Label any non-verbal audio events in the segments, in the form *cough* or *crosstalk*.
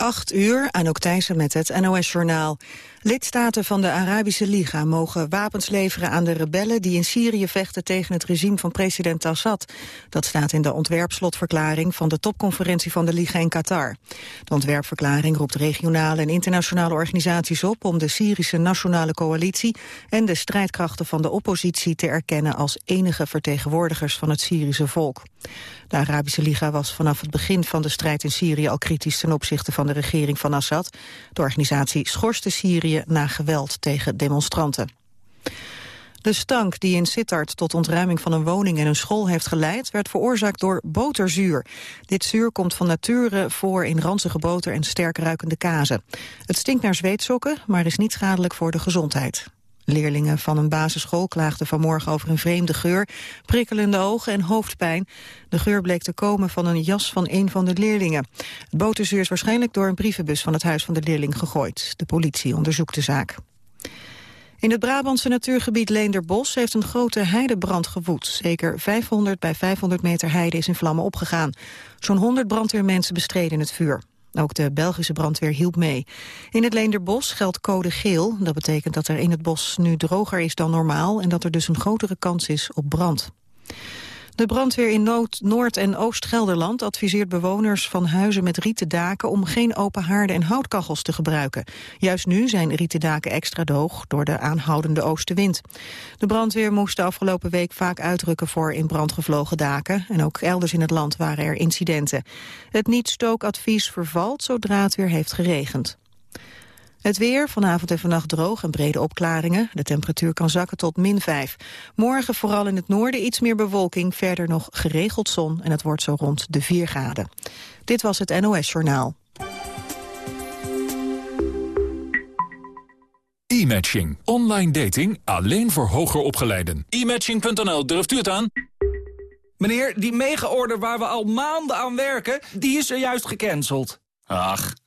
8 uur, Anouk Thijssen met het NOS-journaal. Lidstaten van de Arabische Liga mogen wapens leveren aan de rebellen... die in Syrië vechten tegen het regime van president Assad. Dat staat in de ontwerpslotverklaring van de topconferentie van de Liga in Qatar. De ontwerpverklaring roept regionale en internationale organisaties op... om de Syrische Nationale Coalitie en de strijdkrachten van de oppositie te erkennen... als enige vertegenwoordigers van het Syrische volk. De Arabische Liga was vanaf het begin van de strijd in Syrië al kritisch ten opzichte van de regering van Assad. De organisatie schorste Syrië na geweld tegen demonstranten. De stank die in Sittard tot ontruiming van een woning en een school heeft geleid... werd veroorzaakt door boterzuur. Dit zuur komt van nature voor in ranzige boter en sterk ruikende kazen. Het stinkt naar zweetsokken, maar is niet schadelijk voor de gezondheid. Leerlingen van een basisschool klaagden vanmorgen over een vreemde geur, prikkelende ogen en hoofdpijn. De geur bleek te komen van een jas van een van de leerlingen. Het boterzuur is waarschijnlijk door een brievenbus van het huis van de leerling gegooid. De politie onderzoekt de zaak. In het Brabantse natuurgebied Leenderbos heeft een grote heidebrand gewoed. Zeker 500 bij 500 meter heide is in vlammen opgegaan. Zo'n 100 brandweermensen bestreden het vuur. Ook de Belgische brandweer hielp mee. In het Leenderbos geldt code geel. Dat betekent dat er in het bos nu droger is dan normaal... en dat er dus een grotere kans is op brand. De brandweer in Noord- en Oost-Gelderland adviseert bewoners van huizen met rieten daken om geen open haarden en houtkachels te gebruiken. Juist nu zijn rieten daken extra droog door de aanhoudende oostenwind. De brandweer moest de afgelopen week vaak uitrukken voor in brand gevlogen daken en ook elders in het land waren er incidenten. Het niet-stookadvies vervalt zodra het weer heeft geregend. Het weer, vanavond en vannacht droog en brede opklaringen. De temperatuur kan zakken tot min 5. Morgen vooral in het noorden iets meer bewolking. Verder nog geregeld zon en het wordt zo rond de 4 graden. Dit was het NOS Journaal. E-matching. Online dating alleen voor hoger opgeleiden. E-matching.nl, durft u het aan? Meneer, die mega-order waar we al maanden aan werken, die is er juist gecanceld. Ach,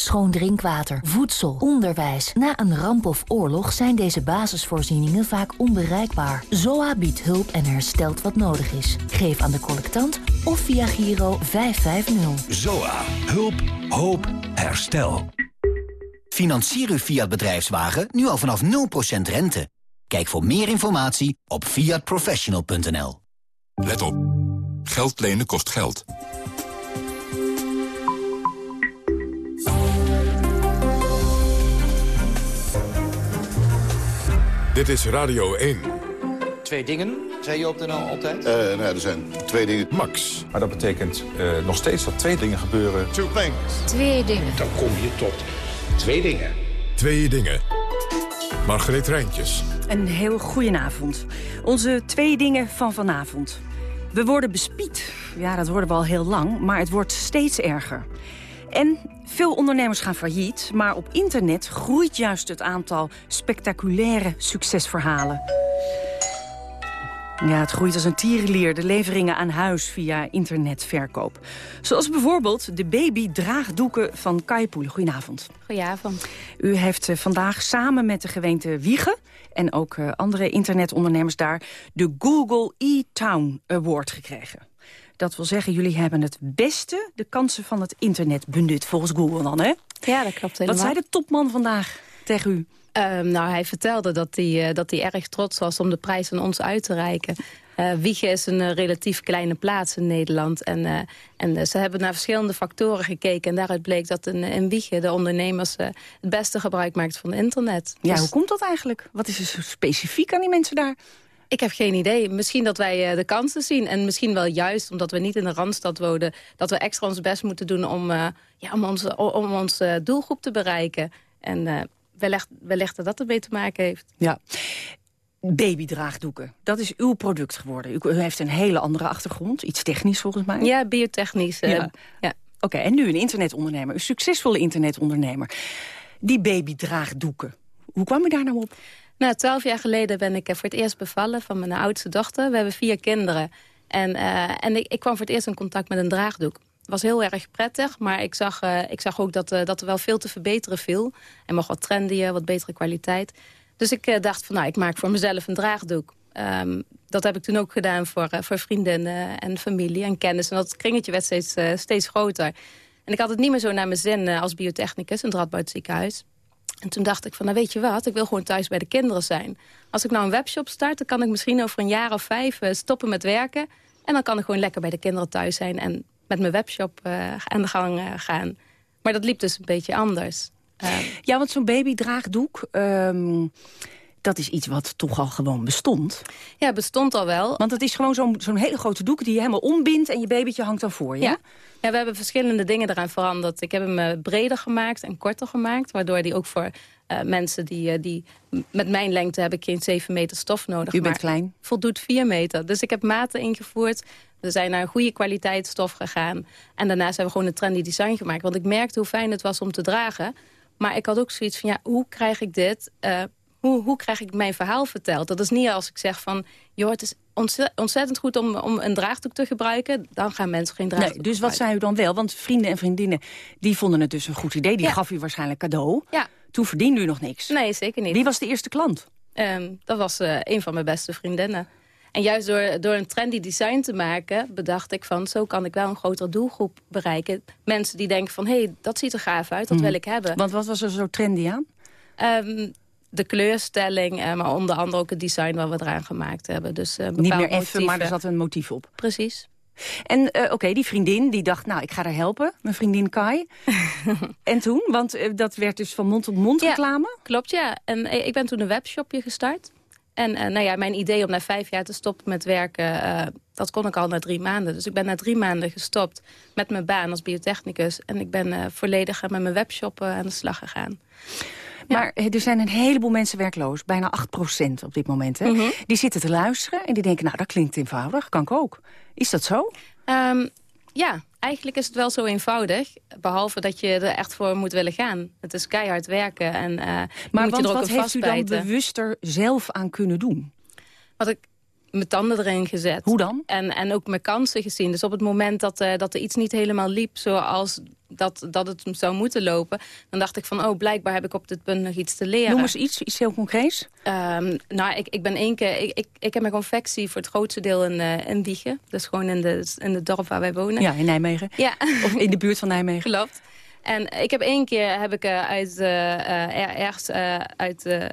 Schoon drinkwater, voedsel, onderwijs. Na een ramp of oorlog zijn deze basisvoorzieningen vaak onbereikbaar. ZOA biedt hulp en herstelt wat nodig is. Geef aan de collectant of via Giro 550. ZOA. Hulp. Hoop. Herstel. Financier uw Fiat bedrijfswagen nu al vanaf 0% rente. Kijk voor meer informatie op fiatprofessional.nl. Let op. Geld lenen kost geld. Dit is Radio 1. Twee dingen, zei je op de NL altijd? Uh, nou, er zijn twee dingen. Max. Maar dat betekent uh, nog steeds dat twee dingen gebeuren. Two things. Twee dingen. Dan kom je tot twee dingen. Twee dingen. Margreet Rijntjes. Een heel goedenavond. Onze twee dingen van vanavond. We worden bespied. Ja, dat worden we al heel lang, maar het wordt steeds erger. En veel ondernemers gaan failliet, maar op internet groeit juist het aantal spectaculaire succesverhalen. Ja, het groeit als een tierenlier, de leveringen aan huis via internetverkoop. Zoals bijvoorbeeld de babydraagdoeken van Kaipoel. Goedenavond. Goedenavond. U heeft eh, vandaag samen met de gemeente Wiegen en ook eh, andere internetondernemers daar... de Google e-Town Award gekregen. Dat wil zeggen, jullie hebben het beste de kansen van het internet benut, volgens Google dan, hè? Ja, dat klopt helemaal. Wat zei de topman vandaag tegen u? Um, nou, hij vertelde dat hij, uh, dat hij erg trots was om de prijs aan ons uit te reiken. Uh, Wiegen is een uh, relatief kleine plaats in Nederland. En, en ze hebben naar verschillende factoren gekeken. En daaruit bleek dat in, in Wiegen de ondernemers het beste gebruik maakt van internet. Ja, dus... hoe komt dat eigenlijk? Wat is er zo specifiek aan die mensen daar? Ik heb geen idee. Misschien dat wij uh, de kansen zien. En misschien wel juist omdat we niet in de Randstad wonen... dat we extra ons best moeten doen om, uh, ja, om, ons, om onze uh, doelgroep te bereiken. En wellicht, wellicht dat dat ermee te maken heeft. Ja. Babydraagdoeken, dat is uw product geworden. U, u, heeft een hele andere achtergrond, iets technisch volgens mij. Ja, biotechnisch. ja. ja. Oké, okay, en nu een internetondernemer, een succesvolle internetondernemer. Die babydraagdoeken, hoe kwam u daar nou op? Nou, twaalf jaar geleden ben ik voor het eerst bevallen van mijn oudste dochter. We hebben vier kinderen. En, uh, en ik, ik, kwam voor het eerst in contact met een draagdoek. was heel erg prettig, maar ik zag, uh, ik zag ook dat, dat er wel veel te verbeteren viel. En nog wat trendier, wat betere kwaliteit. Dus ik dacht van, nou, ik maak voor mezelf een draagdoek. Um, dat heb ik toen ook gedaan voor, voor vriendinnen en familie en kennis. En dat kringetje werd steeds, steeds groter. En ik had het niet meer zo naar mijn zin als biotechnicus het Radboud ziekenhuis. En toen dacht ik van, nou weet je wat, ik wil gewoon thuis bij de kinderen zijn. Als ik nou een webshop start, dan kan ik misschien over een jaar of vijf stoppen met werken. En dan kan ik gewoon lekker bij de kinderen thuis zijn en met mijn webshop uh, aan de gang uh, gaan. Maar dat liep dus een beetje anders. Uh, ja, want zo'n babydraagdoek... Um, dat is iets wat toch al gewoon bestond. Ja, bestond al wel. Want het is gewoon zo'n zo'n hele grote doek die je helemaal ombindt... en je babytje hangt dan voor je. Ja. ja, we hebben verschillende dingen eraan veranderd. Ik heb hem breder gemaakt en korter gemaakt... waardoor die ook voor uh, mensen die, uh, die... Met mijn lengte heb ik geen 7 meter stof nodig. U bent klein. voldoet 4 meter. Dus ik heb maten ingevoerd. We zijn naar een goede kwaliteit stof gegaan. En daarnaast hebben we gewoon een trendy design gemaakt. Want ik merkte hoe fijn het was om te dragen. Maar ik had ook zoiets van, ja, hoe krijg ik dit... Uh, hoe, hoe krijg ik mijn verhaal verteld? Dat is niet als ik zeg van... joh, het is ontzettend goed om, om een draagdoek te gebruiken. Dan gaan mensen geen draagdoek nee, Dus wat zei u dan wel? Want vrienden en vriendinnen die vonden het dus een goed idee. Die ja. gaf u waarschijnlijk cadeau. Ja. Toen verdiende u nog niks. Nee, zeker niet. Wie was de eerste klant? Um, dat was uh, een van mijn beste vriendinnen. En juist door, door een trendy design te maken... bedacht ik van, zo kan ik wel een grotere doelgroep bereiken. Mensen die denken van, hé, hey, dat ziet er gaaf uit, dat mm. wil ik hebben. Want wat was er zo trendy aan? Um, de kleurstelling, uh, maar onder andere ook het design wat we eraan gemaakt hebben. Dus, uh, Niet meer even, maar er zat een motief op. Precies. En uh, oké, okay, die vriendin die dacht, nou, ik ga haar helpen. Mijn vriendin Kai. *laughs* en toen? Want uh, dat werd dus van mond tot mond ja, reclame? Klopt, ja. En ik ben toen een webshopje gestart. En uh, nou ja, mijn idee om na vijf jaar te stoppen met werken... dat kon ik al na drie maanden. Dus ik ben na drie maanden gestopt met mijn baan als biotechnicus. En ik ben volledig met mijn webshop aan de slag gegaan. Maar er zijn een heleboel mensen werkloos. Bijna 8% op dit moment. Hè? Mm -hmm. Die zitten te luisteren en die denken, nou, dat klinkt eenvoudig. Kan ik ook. Is dat zo? Um, ja, eigenlijk is het wel zo eenvoudig. Behalve dat je er echt voor moet willen gaan. Het is keihard werken. En, uh, maar moet want, je er ook wat heeft u dan bewuster zelf aan kunnen doen? Wat ik mijn tanden erin gezet. Hoe dan? En, en ook mijn kansen gezien. Dus op het moment dat, uh, dat er iets niet helemaal liep zoals dat, dat het zou moeten lopen... dan dacht ik van, oh, blijkbaar heb ik op dit punt nog iets te leren. Noem eens iets, iets heel concreets. Um, nou, ik, ik ben één keer... Ik, ik, ik heb mijn confectie voor het grootste deel in, uh, in Diegen. Dus gewoon in de, in de dorp waar wij wonen. Ja, in Nijmegen. Ja. Of in de buurt van Nijmegen. Klopt. En ik heb één keer heb ik, uh, uit, ergens uit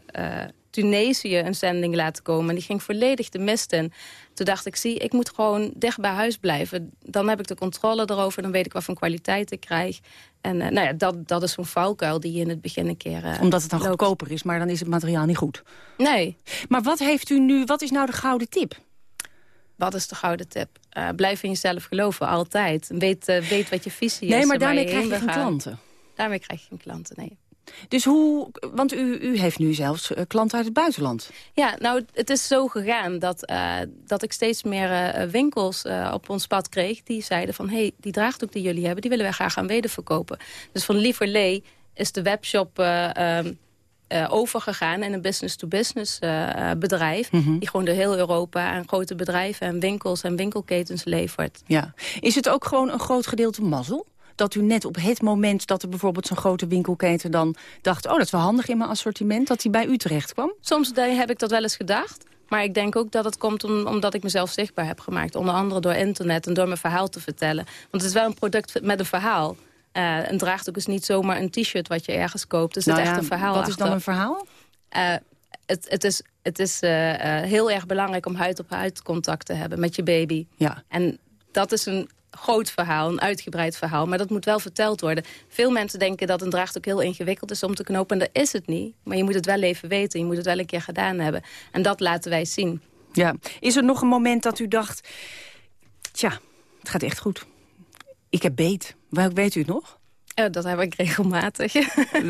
Tunesië een zending laten komen. En die ging volledig de mist in. Toen dacht ik, zie, ik moet gewoon dicht bij huis blijven. Dan heb ik de controle erover, dan weet ik wat voor kwaliteit ik krijg. En uh, nou ja, dat, dat is zo'n valkuil die je in het begin een keer uh, Omdat het dan loopt. goedkoper is, maar dan is het materiaal niet goed. Nee. Maar wat heeft u nu, wat is nou de gouden tip? Wat is de gouden tip? Uh, blijf in jezelf geloven, altijd. Weet, weet wat je visie nee, is. Nee, maar daarmee krijg je geen klanten. Daarmee krijg je geen klanten, nee. Dus hoe, want u, u heeft nu zelfs uh, klanten uit het buitenland. Ja, nou, het is zo gegaan dat, uh, dat ik steeds meer uh, winkels op ons pad kreeg... die zeiden van, hé, hey, die draagdoek die jullie hebben... die willen wij graag aan wederverkopen. Dus van Lieverlee is de webshop um, overgegaan... in een business-to-business -business, bedrijf... Mm -hmm. die gewoon door heel Europa aan grote bedrijven... en winkels en winkelketens levert. Ja. Is het ook gewoon een groot gedeelte mazzel? Dat u net op het moment dat er bijvoorbeeld zo'n grote winkelketen dan dacht... oh, dat is wel handig in mijn assortiment, dat hij bij u terecht kwam? Soms heb ik dat wel eens gedacht. Maar ik denk ook dat het komt om, omdat ik mezelf zichtbaar heb gemaakt. Onder andere door internet en door mijn verhaal te vertellen. Want het is wel een product met een verhaal. Uh, een draagdoek is niet zomaar een t-shirt wat je ergens koopt. Het is echt een verhaal Wat achter. is dan een verhaal? Uh, het, het, is, het is uh, heel erg belangrijk om huid-op-huid contact te hebben met je baby. Ja. En dat is een groot verhaal, een uitgebreid verhaal. Maar dat moet wel verteld worden. Veel mensen denken dat een draagdoek heel ingewikkeld is om te knopen. En dat is het niet. Maar je moet het wel even weten. Je moet het wel een keer gedaan hebben. En dat laten wij zien. Ja. Is er nog een moment dat u dacht... Tja, het gaat echt goed. Ik heb beet. Welk weet u het nog? Uh, dat heb ik regelmatig.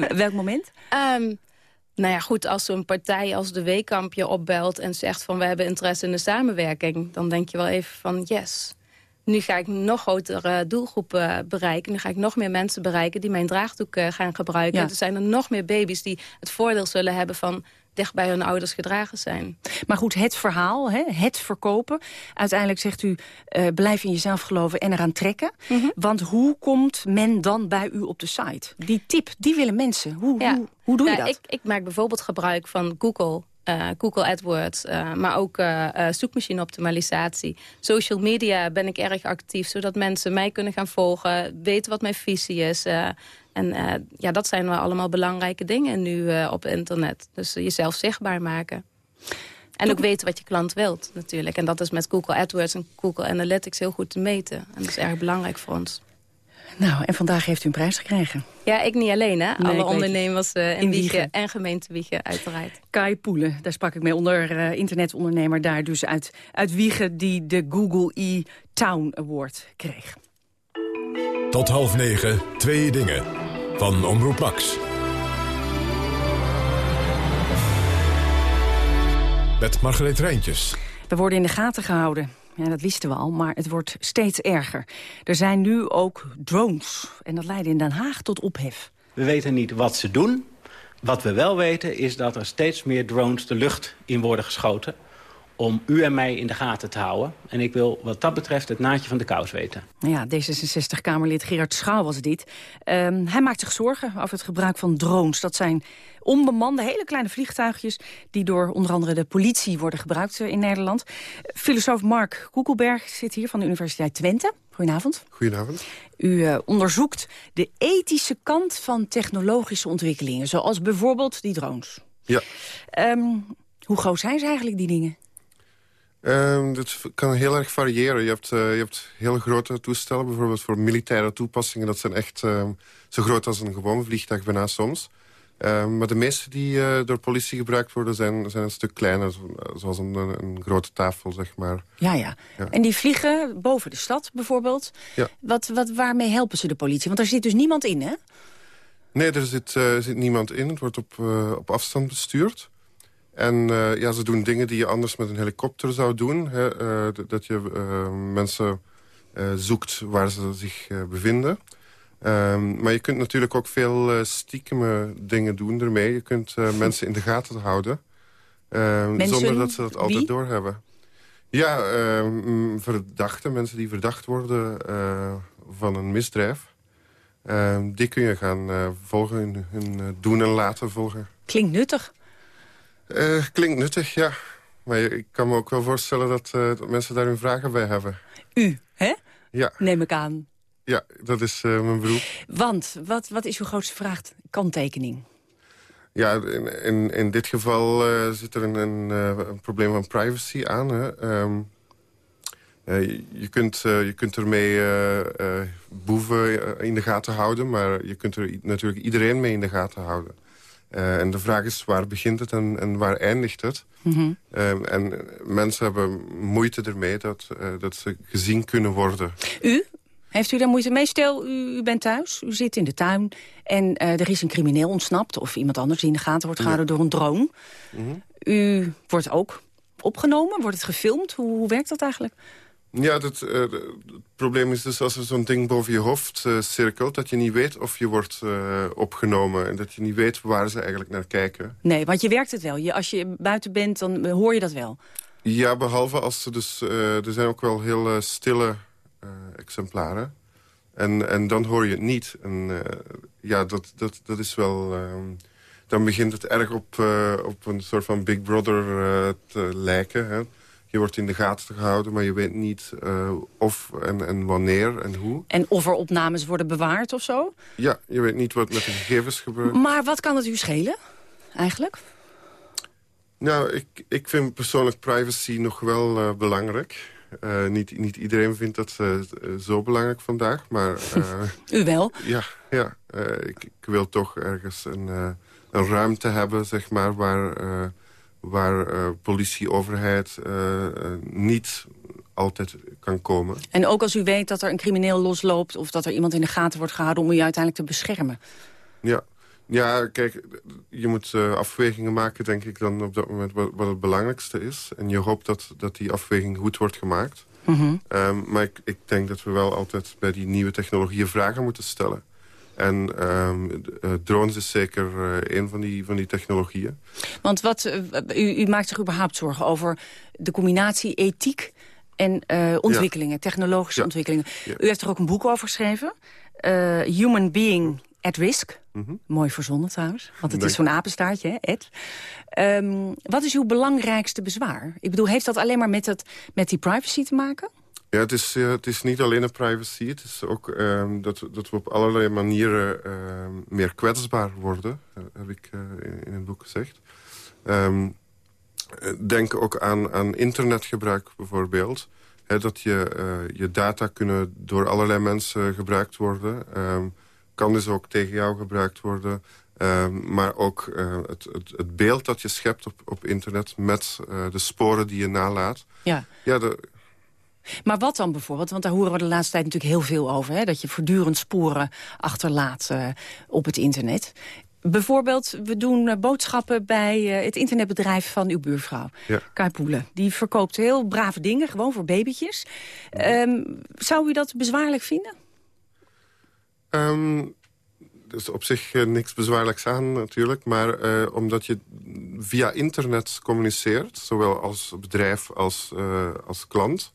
Welk moment? Um, *laughs* nou ja, goed, als zo'n partij als de Weekampje opbelt... en zegt van we hebben interesse in de samenwerking... dan denk je wel even van yes nu ga ik nog grotere doelgroepen bereiken. Nu ga ik nog meer mensen bereiken die mijn draagdoek gaan gebruiken. Ja. Er zijn er nog meer baby's die het voordeel zullen hebben van dicht bij hun ouders gedragen zijn. Maar goed, het verhaal, hè, het verkopen. Uiteindelijk zegt u, uh, blijf in jezelf geloven en eraan trekken. Mhm. Want hoe komt men dan bij u op de site? Die tip, die willen mensen. Hoe, hoe, hoe doe je dat? Ik, ik maak bijvoorbeeld gebruik van Google uh, Google AdWords, uh, maar ook uh, zoekmachine optimalisatie. Social media ben ik erg actief, zodat mensen mij kunnen gaan volgen, weten wat mijn visie is. en ja, dat zijn wel allemaal belangrijke dingen nu op internet. Dus jezelf zichtbaar maken. En ook weten wat je klant wilt natuurlijk. En dat is met Google AdWords en Google Analytics heel goed te meten. En dat is erg belangrijk voor ons. Nou, en vandaag heeft u een prijs gekregen. Ja, ik niet alleen, hè. Alle ondernemers uh, in, Wiegen, en gemeente Wiegen, uiteraard. Kai Poelen, daar sprak ik mee onder uh, internetondernemer daar dus uit, uit Wiegen... die de Google e-Town Award kreeg. Tot half negen, twee dingen. Van Omroep Max. Met Margreet Rijntjes. We worden in de gaten gehouden. Ja, dat wisten we al, maar het wordt steeds erger. Er zijn nu ook drones en dat leidt in Den Haag tot ophef. We weten niet wat ze doen. Wat we wel weten is dat er steeds meer drones de lucht in worden geschoten om u en mij in de gaten te houden. En ik wil wat dat betreft het naadje van de kous weten. Ja, D66-Kamerlid Gerard Schouw was dit. Um, hij maakt zich zorgen over het gebruik van drones. Dat zijn onbemande, hele kleine vliegtuigjes... die door onder andere de politie worden gebruikt in Nederland. Filosoof Mark Koekelberg zit hier van de Universiteit Twente. Goedenavond. Goedenavond. U uh, onderzoekt de ethische kant van technologische ontwikkelingen... zoals bijvoorbeeld die drones. Ja. Um, hoe groot zijn ze eigenlijk, die dingen? Um, dat kan heel erg variëren. Je hebt, uh, je hebt hele grote toestellen, bijvoorbeeld voor militaire toepassingen. Dat zijn echt uh, zo groot als een gewoon vliegtuig bijna soms. Um, maar de meeste die uh, door politie gebruikt worden zijn, zijn een stuk kleiner. Zoals een, een, grote tafel, zeg maar. Ja, ja, ja, En die vliegen boven de stad bijvoorbeeld. Ja. Wat, wat, waarmee helpen ze de politie? Want daar zit dus niemand in, hè? Nee, er zit, zit niemand in. Het wordt op, op afstand bestuurd. En uh, ja, ze doen dingen die je anders met een helikopter zou doen. Hè? Uh, dat je uh, mensen zoekt waar ze zich bevinden. Ehm, maar je kunt natuurlijk ook veel stiekeme dingen doen ermee. Je kunt *laughs* mensen in de gaten houden. Ehm, zonder dat ze dat altijd wie? doorhebben. Ja, ehm, verdachten, mensen die verdacht worden van een misdrijf. die kun je gaan volgen, hun, hun doen en laten volgen. Klinkt nuttig. Uh, klinkt nuttig, ja. Maar ik kan me ook wel voorstellen dat, uh, dat mensen daar hun vragen bij hebben. U, hè? Ja. Neem ik aan. Ja, dat is uh, mijn beroep. Want, wat, wat is uw grootste vraag, kanttekening? Ja, in, in, in dit geval zit er een, een, een, probleem van privacy aan. Hè. Um, je, kunt, je kunt ermee boeven in de gaten houden... maar je kunt er natuurlijk iedereen mee in de gaten houden. Uh, en de vraag is, waar begint het en, en waar eindigt het? Mm -hmm. uh, en mensen hebben moeite ermee dat, uh, dat ze gezien kunnen worden. U? Heeft u daar moeite mee? Stel, u, u bent thuis, u zit in de tuin... en er is een crimineel ontsnapt... of iemand anders die in de gaten wordt gehouden ja. door een drone. Mm -hmm. U wordt ook opgenomen? Wordt het gefilmd? Hoe, hoe werkt dat eigenlijk? Ja, dat, uh, het probleem is dus als er zo'n ding boven je hoofd uh, cirkelt... dat je niet weet of je wordt uh, opgenomen. En dat je niet weet waar ze eigenlijk naar kijken. Nee, want je werkt het wel. Je, als je buiten bent, dan hoor je dat wel. Ja, behalve als ze dus... er zijn ook wel heel stille exemplaren. En, en dan hoor je het niet. En ja, dat, dat, dat is wel... Ehm, dan begint het erg op, op een soort van Big Brother te lijken... Hè? Je wordt in de gaten gehouden, maar je weet niet uh, of en, en wanneer en hoe. En of er opnames worden bewaard of zo? Ja, je weet niet wat met de gegevens gebeurt. Maar wat kan het u schelen, eigenlijk? Nou, ik, ik vind persoonlijk privacy nog wel uh, belangrijk. Uh, niet, niet iedereen vindt dat zo belangrijk vandaag, maar... *laughs* u wel? Ja, ja ik, ik, wil toch ergens een, een ruimte hebben, zeg maar, waar waar uh, politie, overheid uh, niet altijd kan komen. En ook als u weet dat er een crimineel losloopt... of dat er iemand in de gaten wordt gehouden om u uiteindelijk te beschermen? Ja, ja kijk, je moet uh, afwegingen maken, denk ik, dan op dat moment wat, wat, het belangrijkste is. En je hoopt dat, dat die afweging goed wordt gemaakt. Mm -hmm. um, maar ik, ik denk dat we wel altijd bij die nieuwe technologieën vragen moeten stellen. En ehm, uh, drones is zeker uh, een van die, van die technologieën. Want wat, uh, u, u, maakt zich überhaupt zorgen over de combinatie ethiek en ontwikkelingen, ja. technologische ja. ontwikkelingen. Ja. U heeft er ook een boek over geschreven. Human Being at Risk. Mm -hmm. Mooi verzonnen trouwens, want het is zo'n apenstaartje, hè, Ed. Um, wat is uw belangrijkste bezwaar? Ik bedoel, heeft dat alleen maar met, het, met die privacy te maken? Ja, het is, uh, het is niet alleen een privacy. Het is ook um, dat, dat we op allerlei manieren uh, meer kwetsbaar worden. Uh, heb ik in, in, het boek gezegd. Um, denk ook aan, aan internetgebruik bijvoorbeeld. He, dat je, je data kunnen door allerlei mensen gebruikt worden. Kan dus ook tegen jou gebruikt worden. maar ook het, het, het, beeld dat je schept op, op internet... met de sporen die je nalaat. Ja. Ja, de, maar wat dan bijvoorbeeld? Want daar horen we de laatste tijd natuurlijk heel veel over. Hè? Dat je voortdurend sporen achterlaat uh, op het internet. Bijvoorbeeld, we doen uh, boodschappen bij uh, het internetbedrijf van uw buurvrouw. Ja. Kai Poelen. Die verkoopt heel brave dingen, gewoon voor babytjes. Um, zou u dat bezwaarlijk vinden? Um, er is op zich uh, niks bezwaarlijks aan natuurlijk. Maar uh, omdat je via internet communiceert, zowel als bedrijf als, uh, als klant...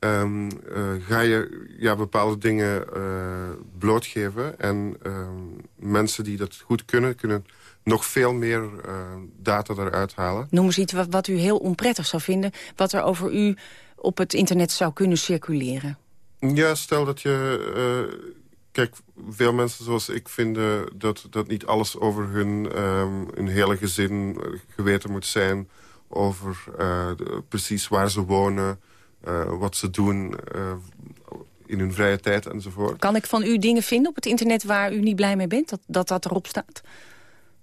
Um, uh, ga je ja, bepaalde dingen uh, blootgeven. En um, mensen die dat goed kunnen, kunnen nog veel meer uh, data eruit halen. Noem eens iets wat, wat, u heel onprettig zou vinden... wat er over u op het internet zou kunnen circuleren. Ja, stel dat je... kijk, veel mensen zoals ik vinden dat, dat niet alles over hun, um, hun hele gezin geweten moet zijn... over de, precies waar ze wonen... Uh, wat ze doen uh, in hun vrije tijd enzovoort. Kan ik van u dingen vinden op het internet waar u niet blij mee bent? Dat dat, dat erop staat?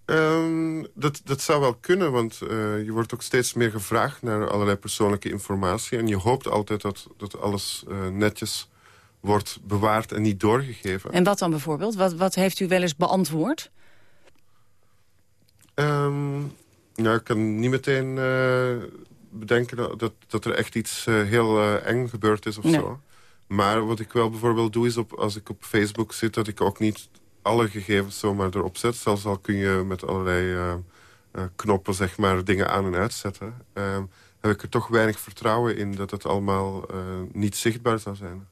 Um, dat, dat zou wel kunnen, want uh, je wordt ook steeds meer gevraagd... naar allerlei persoonlijke informatie. En je hoopt altijd dat, dat alles netjes wordt bewaard en niet doorgegeven. En wat dan bijvoorbeeld? Wat, wat heeft u wel eens beantwoord? Um, nou, ik kan niet meteen bedenken dat, dat er echt iets uh, heel uh, eng gebeurd is of nee. zo. Maar wat ik wel bijvoorbeeld doe is op, als ik op Facebook zit... dat ik ook niet alle gegevens zomaar erop zet. Zelfs al kun je met allerlei uh, knoppen zeg maar, dingen aan en uitzetten. Ehm, heb ik er toch weinig vertrouwen in dat het allemaal niet zichtbaar zou zijn.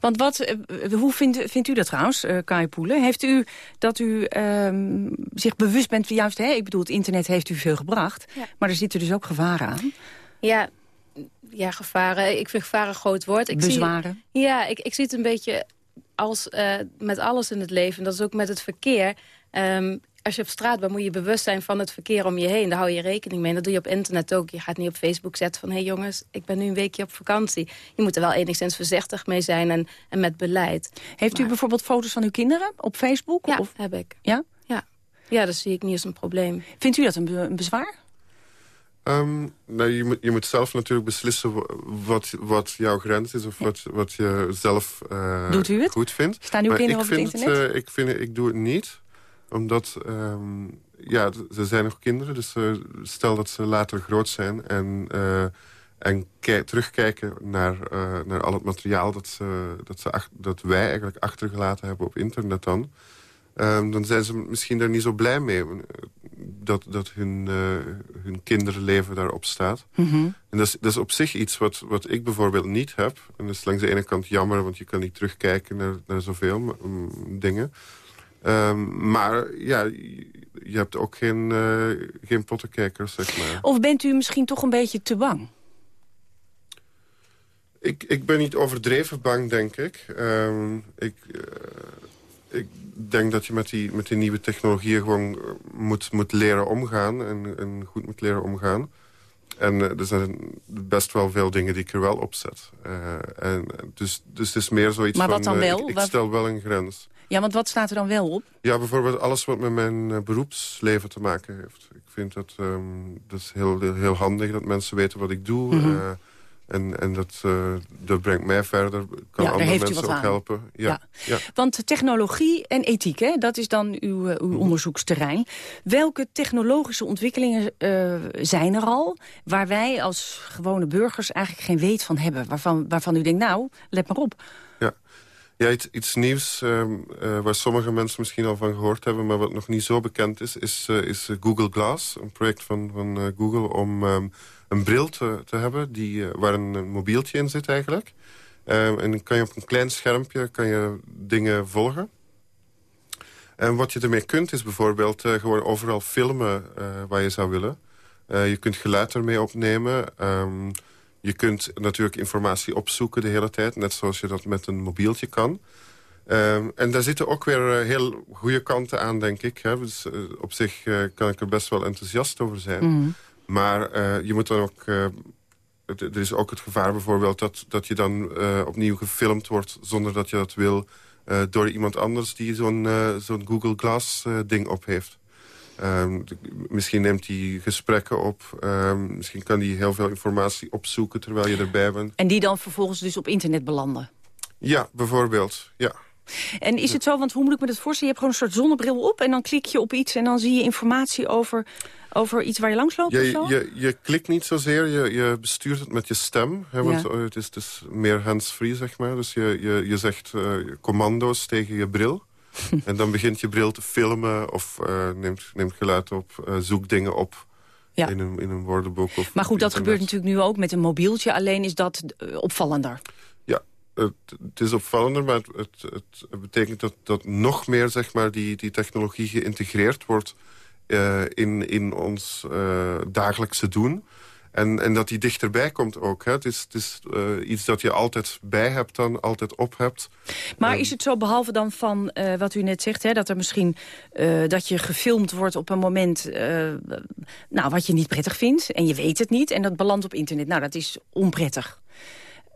Want wat, hoe vindt, vindt u dat trouwens, uh, Kai Poelen? Heeft u dat u um, zich bewust bent van juist... Hè, ik bedoel, het internet heeft u veel gebracht... Ja. maar er zitten dus ook gevaren aan. Ja, ja gevaren. Ik vind gevaren een groot woord. Ik Bezwaren? Zie, ja, ik, ik zie het een beetje als uh, met alles in het leven. Dat is ook met het verkeer. Um, als je op straat bent, moet je bewust zijn van het verkeer om je heen. Daar hou je rekening mee. En dat doe je op internet ook. Je gaat niet op Facebook zetten van... hé hey jongens, ik ben nu een weekje op vakantie. Je moet er wel enigszins voorzichtig mee zijn en, en met beleid. Heeft maar... u bijvoorbeeld foto's van uw kinderen op Facebook? Ja, of? heb ik. Ja? Ja. Ja, dat zie ik niet als een probleem. Vindt u dat een, be een bezwaar? Um, nou, je, moet, je moet zelf natuurlijk beslissen wat, wat jouw grens is... of wat, wat je zelf uh, Doet u het? goed vindt. Staan uw maar kinderen ik op het internet? Uh, ik, vind, ik doe het niet omdat, um, ja, ze zijn nog kinderen. Dus uh, stel dat ze later groot zijn en, uh, en terugkijken naar, uh, naar al het materiaal... Dat, ze, dat, ze dat wij eigenlijk achtergelaten hebben op internet dan... Um, dan zijn ze misschien daar niet zo blij mee. Dat, dat hun, hun kinderleven daarop staat. Mm -hmm. En dat is, dat is op zich iets wat, wat ik bijvoorbeeld niet heb. En dat is langs de ene kant jammer, want je kan niet terugkijken naar, naar zoveel um, dingen... Um, maar ja, je hebt ook geen, uh, geen pottenkijkers, zeg maar. Of bent u misschien toch een beetje te bang? Ik, ik ben niet overdreven bang, denk ik. Um, ik, uh, ik denk dat je met die, met die nieuwe technologieën gewoon moet, moet leren omgaan. En, en goed moet leren omgaan. En uh, er zijn best wel veel dingen die ik er wel op zet. en, dus, dus het is meer zoiets maar wat van... dan wel? ik, ik stel wel een grens. Ja, want wat staat er dan wel op? Ja, bijvoorbeeld alles wat met mijn uh, beroepsleven te maken heeft. Ik vind dat, um, dat is heel, heel handig dat mensen weten wat ik doe. Mm -hmm. uh, en en dat, uh, dat brengt mij verder. Kan ja, andere mensen ook aan. helpen. Ja. Ja. ja. Want technologie en ethiek, hè, dat is dan uw, uw onderzoeksterrein. Welke technologische ontwikkelingen zijn er al... waar wij als gewone burgers eigenlijk geen weet van hebben? Waarvan, waarvan u denkt, nou, let maar op. Ja. Iets, nieuws ehm, eh, waar sommige mensen misschien al van gehoord hebben... maar wat nog niet zo bekend is, is, eh, is Google Glass. Een project van, van Google om ehm, een bril te, te hebben die, waar een, mobieltje in zit eigenlijk. Ehm, en kan je op een klein schermpje kan je dingen volgen. En wat je ermee kunt is bijvoorbeeld gewoon overal filmen waar je zou willen. je kunt geluid ermee opnemen... Je kunt natuurlijk informatie opzoeken de hele tijd. Net zoals je dat met een mobieltje kan. Ehm, en daar zitten ook weer uh, heel goede kanten aan, denk ik. Hè. Dus, uh, op zich uh, kan ik er best wel enthousiast over zijn. Mhm. Maar je moet dan ook... er is ook het gevaar bijvoorbeeld dat, dat je dan opnieuw gefilmd wordt... zonder dat je dat wil door iemand anders die zo'n zo'n Google Glass ding op heeft. Um, misschien neemt hij gesprekken op. Um, misschien kan hij heel veel informatie opzoeken terwijl je erbij bent. En die dan vervolgens dus op internet belanden? Ja, bijvoorbeeld. Ja. En is het zo, want hoe moet ik me dat voorstellen? Je hebt gewoon een soort zonnebril op en dan klik je op iets... en dan zie je informatie over, over iets waar je langs loopt ja, of zo? Je, je klikt niet zozeer, je, je bestuurt het met je stem. Hè, want Ja. het, is, is meer hands-free, zeg maar. Dus je, je, je zegt eh, commando's tegen je bril. *laughs* en dan begint je bril te filmen of eh, neemt, neemt geluid op, eh, zoekt dingen op Ja. in, een, in een woordenboek. Of Maar goed, dat gebeurt natuurlijk nu ook met een mobieltje. Alleen is dat eh, opvallender. Ja, het, het is opvallender, maar het, het, het betekent dat, dat nog meer zeg maar, die, die technologie geïntegreerd wordt in, in ons dagelijkse doen. En, en dat die dichterbij komt ook. Hè. Het is, het is eh, iets dat je altijd bij hebt dan, altijd op hebt. Maar is het zo, behalve dan van eh, wat u net zegt... Hè, dat er misschien eh, dat je gefilmd wordt op een moment... nou, wat je niet prettig vindt en je weet het niet... en dat belandt op internet. Nou, dat is onprettig.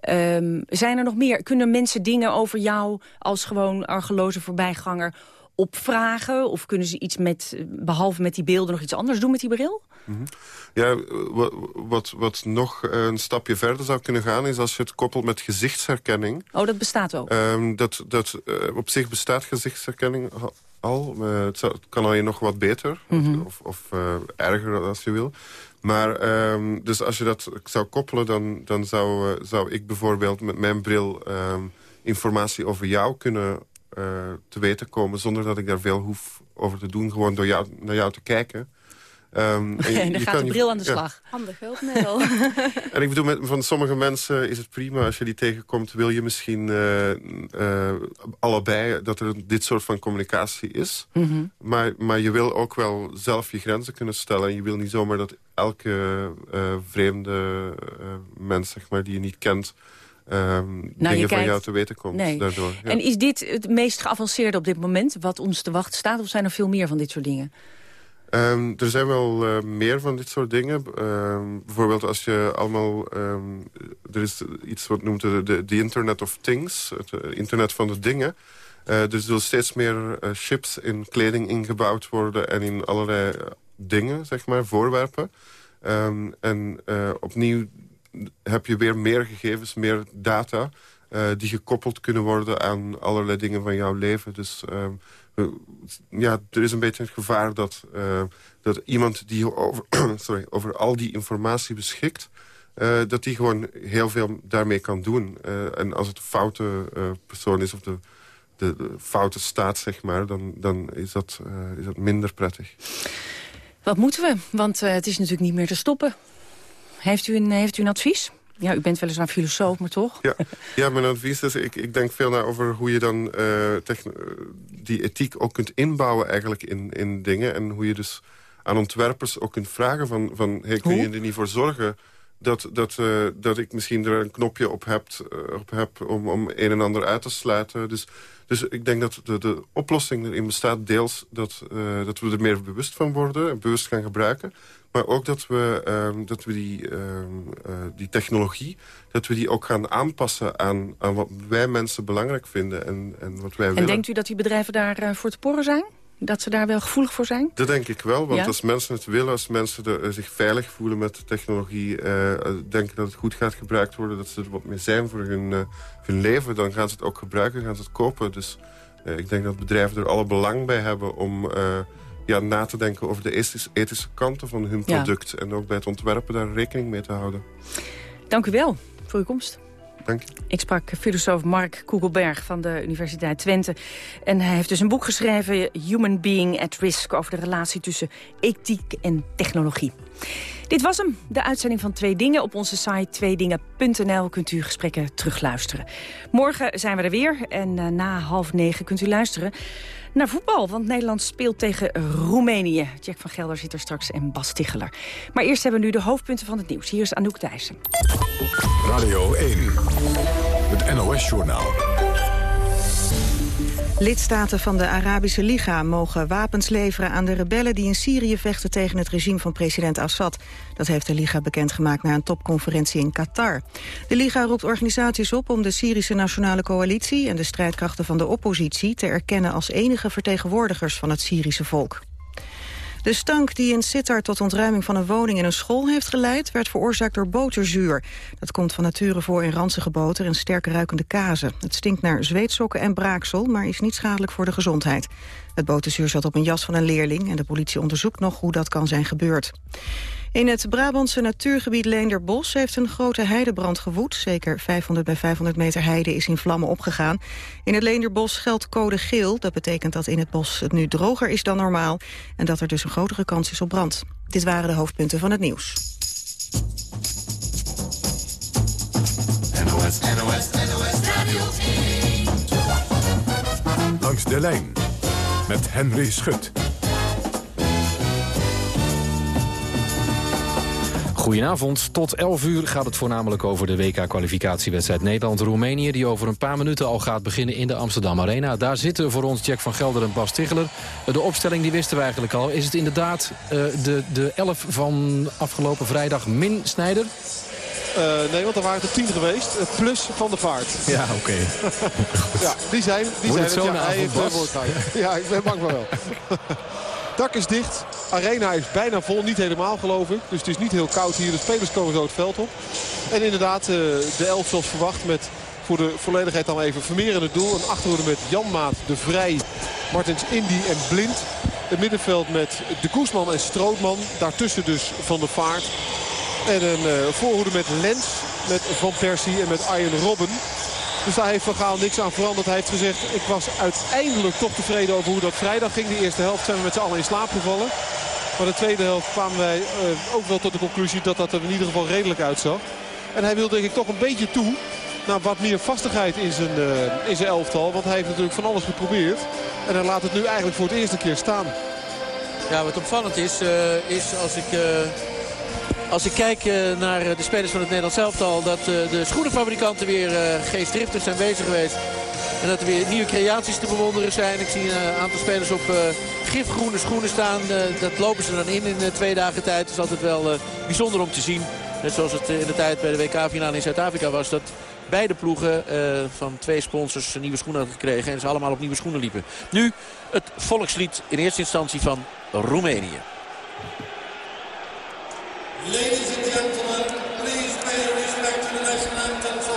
Ehm, zijn er nog meer? Kunnen mensen dingen over jou als gewoon argeloze voorbijganger opvragen? Of kunnen ze iets met, eh, behalve met die beelden, nog iets anders doen met die bril? Mhm. Ja, wat, wat, nog een stapje verder zou kunnen gaan... is als je het koppelt met gezichtsherkenning. Oh, dat bestaat ook. Ehm, dat, dat, eh, op zich bestaat gezichtsherkenning al- het, zou- het kan alleen nog wat beter. Mhm. Of, of eh, erger als je wil. Maar ehm, dus als je dat zou koppelen... dan, dan zou, eh, zou ik bijvoorbeeld met mijn bril... ehm, informatie over jou kunnen te weten komen... zonder dat ik daar veel hoef over te doen. Gewoon door jou, naar jou te kijken. Ehm, en je- en dan je gaat kan de bril aan de ja. slag. Handig hulpmiddel. *laughs* *laughs* En ik bedoel, met, van sommige mensen is het prima als je die tegenkomt. Wil je misschien eh, eh, allebei dat er dit soort van communicatie is. Mhm. Maar, maar je wil ook wel zelf je grenzen kunnen stellen. En je wil niet zomaar dat elke eh, vreemde eh, mens zeg maar, die je niet kent... ehm, je dingen van jou te weten komt Nee. daardoor. Ja. En is dit het meest geavanceerde op dit moment... wat ons te wachten staat? Of zijn er veel meer van dit soort dingen? Ehm, er zijn wel eh, meer van dit soort dingen. Ehm, bijvoorbeeld als je allemaal... er is iets wat noemt de, de, de Internet of Things. Het eh, internet van de dingen. Dus er zullen steeds meer chips in kleding ingebouwd worden... en in allerlei dingen, zeg maar, voorwerpen. En opnieuw heb je weer meer gegevens, meer data... eh, die gekoppeld kunnen worden aan allerlei dingen van jouw leven. Dus ehm, ja, er is een beetje het gevaar dat, eh, dat iemand die over, *clears throat* sorry, over al die informatie beschikt... eh, dat die gewoon heel veel daarmee kan doen. En als het een foute persoon is of de, de, de foute staat, zeg maar... dan, dan is, dat, is dat minder prettig. Wat moeten we? Want het is natuurlijk niet meer te stoppen. Heeft u een, heeft u een advies? Ja, u bent weliswaar filosoof, maar toch? Ja, ja mijn advies is, ik, ik denk veel na over hoe je dan eh, eh, die ethiek ook kunt inbouwen eigenlijk in, in dingen. En hoe je dus aan ontwerpers ook kunt vragen van, van hey, kun je er niet voor zorgen dat, dat, eh, dat ik misschien er een knopje op, hebt, op heb om, om een en ander uit te sluiten. Dus, dus ik denk dat de, de oplossing erin bestaat deels dat, dat we er meer bewust van worden en bewust gaan gebruiken. Maar ook dat we, ehm, dat we die, ehm, eh, die technologie dat we die ook gaan aanpassen aan, aan wat wij mensen belangrijk vinden en, en wat wij En willen. denkt u dat die bedrijven daar eh, voor te porren zijn? Dat ze daar wel gevoelig voor zijn? Dat denk ik wel, want Ja? als mensen het willen, als mensen eh, zich veilig voelen met de technologie, denken dat het goed gaat gebruikt worden, dat ze er wat meer zijn voor hun, eh, hun leven, dan gaan ze het ook gebruiken, gaan ze het kopen. Dus ik denk dat bedrijven er alle belang bij hebben om ja, na te denken over de ethische, kanten van hun Ja. product en ook bij het ontwerpen daar rekening mee te houden. Dank u wel voor uw komst. Dank je. Ik sprak filosoof Mark Kugelberg van de Universiteit Twente. En hij heeft dus een boek geschreven, Human Being at Risk... over de relatie tussen ethiek en technologie. Dit was hem, de uitzending van Twee Dingen. Op onze site tweedingen.nl kunt u gesprekken terugluisteren. Morgen zijn we er weer en uh, na half negen kunt u luisteren naar voetbal. Want Nederland speelt tegen Roemenië. Jack van Gelder zit er straks en Bas Ticheler. Maar eerst hebben we nu de hoofdpunten van het nieuws. Hier is Anouk Thijssen. Radio 1, het NOS-journaal. Lidstaten van de Arabische Liga mogen wapens leveren aan de rebellen die in Syrië vechten tegen het regime van president Assad. Dat heeft de Liga bekendgemaakt na een topconferentie in Qatar. De Liga roept organisaties op om de Syrische Nationale Coalitie en de strijdkrachten van de oppositie te erkennen als enige vertegenwoordigers van het Syrische volk. De stank die in Sittard tot ontruiming van een woning en een school heeft geleid... werd veroorzaakt door boterzuur. Dat komt van nature voor in ranzige boter en sterk ruikende kazen. Het stinkt naar zweetsokken en braaksel, maar is niet schadelijk voor de gezondheid. Het boterzuur zat op een jas van een leerling... en de politie onderzoekt nog hoe dat kan zijn gebeurd. In het Brabantse natuurgebied Leenderbos heeft een grote heidebrand gewoed. Zeker 500 bij 500 meter heide is in vlammen opgegaan. In het Leenderbos geldt code geel. Dat betekent dat in het bos het nu droger is dan normaal... en dat er dus een grotere kans is op brand. Dit waren de hoofdpunten van het nieuws. NOS, NOS, NOS Radio Langs de lijn met Henry Schut. Goedenavond. Tot 11 uur gaat het voornamelijk over de WK-kwalificatiewedstrijd Nederland-Roemenië... die over een paar minuten al gaat beginnen in de Amsterdam Arena. Daar zitten voor ons Jack van Gelder en Bas Ticheler. De opstelling die wisten we eigenlijk al. Is het inderdaad uh, de, de 11 van afgelopen vrijdag min Snijder? Uh, nee, want er waren er tien geweest. Plus van de vaart. Ja, oké. Okay. *laughs* ja, die zijn, die Wordt zijn het. Ja, hij heeft Ja, ik ben bang van wel. *laughs* dak is dicht. Arena is bijna vol. Niet helemaal geloof ik. Dus het is niet heel koud hier. De spelers komen zo het veld op. En inderdaad de elf zoals verwacht met voor de volledigheid dan even Vermeer het doel. Een achterhoede met Janmaat, De Vrij, Martens Indy en Blind. Het middenveld met De Koesman en Strootman. Daartussen dus Van der Vaart. En een uh, voorhoede met Lens, met Van Persie en met Arjen Robben. Dus daar heeft Van Gaal niks aan veranderd. Hij heeft gezegd, ik was uiteindelijk toch tevreden over hoe dat vrijdag ging. De eerste helft zijn we met z'n allen in slaap gevallen. Maar de tweede helft kwamen wij uh, ook wel tot de conclusie dat dat er in ieder geval redelijk uitzag. En hij wil denk ik toch een beetje toe naar wat meer vastigheid in zijn, uh, in zijn elftal. Want hij heeft natuurlijk van alles geprobeerd. En hij laat het nu eigenlijk voor het eerste keer staan. Ja, wat opvallend is, uh, is als ik... Als ik kijk naar de spelers van het Nederlands elftal... dat de schoenenfabrikanten weer geestdriftig zijn bezig geweest. En dat er weer nieuwe creaties te bewonderen zijn. Ik zie een aantal spelers op gifgroene schoenen staan. dat lopen ze dan in in twee dagen tijd. Dat is altijd wel bijzonder om te zien. Net zoals het in de tijd bij de WK-finale in Zuid-Afrika was. Dat beide ploegen van twee sponsors nieuwe schoenen hadden gekregen. En ze allemaal op nieuwe schoenen liepen. Nu het volkslied in eerste instantie van Roemenië. Ladies and gentlemen, please pay respect to the national anthems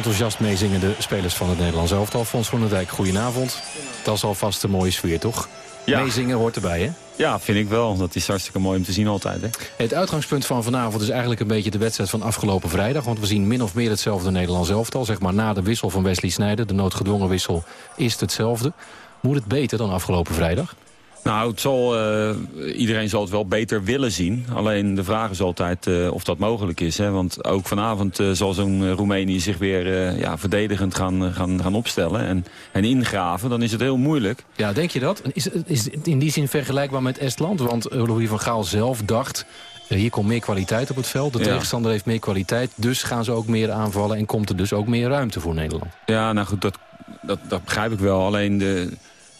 enthousiast meezingende spelers van het Nederlands elftal. Fons van der Dijk, goedenavond. Dat is alvast een mooie sfeer, toch? Ja. Meezingen hoort erbij, hè? Ja, vind ik wel. Dat is hartstikke mooi om te zien altijd. Hè? Het uitgangspunt van vanavond is eigenlijk een beetje de wedstrijd van afgelopen vrijdag. Want we zien min of meer hetzelfde Nederlands elftal. Zeg maar na de wissel van Wesley Sneijder, de noodgedwongen wissel, is het hetzelfde. Moet het beter dan afgelopen vrijdag? Nou, het zal, uh, iedereen zal het wel beter willen zien. Alleen de vraag is altijd uh, of dat mogelijk is. Hè? Want ook vanavond uh, zal zo'n Roemenië zich weer ja, verdedigend gaan, gaan, gaan opstellen en, en ingraven. Dan is het heel moeilijk. Ja, denk je dat? Is, is het in die zin vergelijkbaar met Estland? Want Louis van Gaal zelf dacht... Hier komt meer kwaliteit op het veld. De ja. tegenstander heeft meer kwaliteit. Dus gaan ze ook meer aanvallen. En komt er dus ook meer ruimte voor Nederland. Ja, nou goed, dat, dat, dat begrijp ik wel. Alleen de,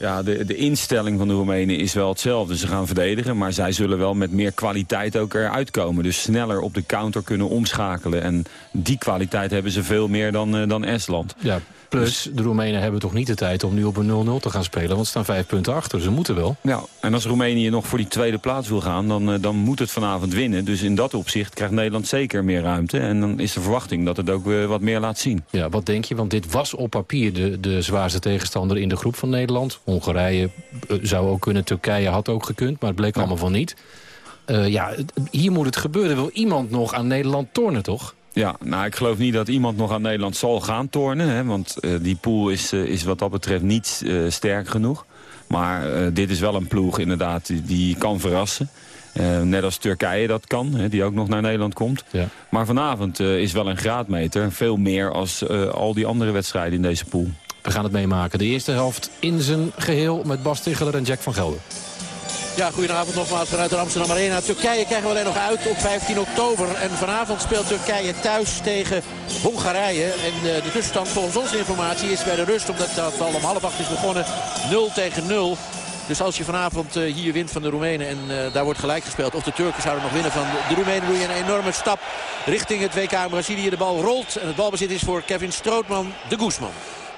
ja, de, de instelling van de Roemenen is wel hetzelfde. Ze gaan verdedigen, maar zij zullen wel met meer kwaliteit ook eruit komen. Dus sneller op de counter kunnen omschakelen. En die kwaliteit hebben ze veel meer dan, uh, dan Estland. Ja, plus dus, de Roemenen hebben toch niet de tijd om nu op een 0-0 te gaan spelen. Want ze staan vijf punten achter, ze moeten wel. Ja, en als Roemenië nog voor die tweede plaats wil gaan, dan, uh, dan moet het vanavond winnen. Dus in dat opzicht krijgt Nederland zeker meer ruimte. En dan is de verwachting dat het ook uh, wat meer laat zien. Ja, wat denk je? Want dit was op papier de, de zwaarste tegenstander in de groep van Nederland. Hongarije zou ook kunnen, Turkije had ook gekund, maar het bleek ja. allemaal van niet. Uh, ja, hier moet het gebeuren. Wil iemand nog aan Nederland tornen, toch? Ja, nou, ik geloof niet dat iemand nog aan Nederland zal gaan tornen. Hè, want uh, die pool is, uh, is wat dat betreft niet uh, sterk genoeg. Maar dit is wel een ploeg inderdaad die, die kan verrassen. net als Turkije dat kan, hè, die ook nog naar Nederland komt. Ja. Maar vanavond is wel een graadmeter. Veel meer als al die andere wedstrijden in deze pool. We gaan het meemaken. De eerste helft in zijn geheel met Bas Ticheler en Jack van Gelder. Ja, goedenavond nogmaals vanuit de Amsterdam Arena. Turkije krijgen we alleen nog uit op 15 oktober. En vanavond speelt Turkije thuis tegen Hongarije. En uh, de tussenstand volgens onze informatie is bij de rust, omdat dat al om half acht is begonnen, 0 tegen 0. Dus als je vanavond uh, hier wint van de Roemenen en uh, daar wordt gelijk gespeeld... of de Turken zouden nog winnen van de, Roemenen... doe je een enorme stap richting het WK Brazilië. De bal rolt en het balbezit is voor Kevin Strootman, de Guzman.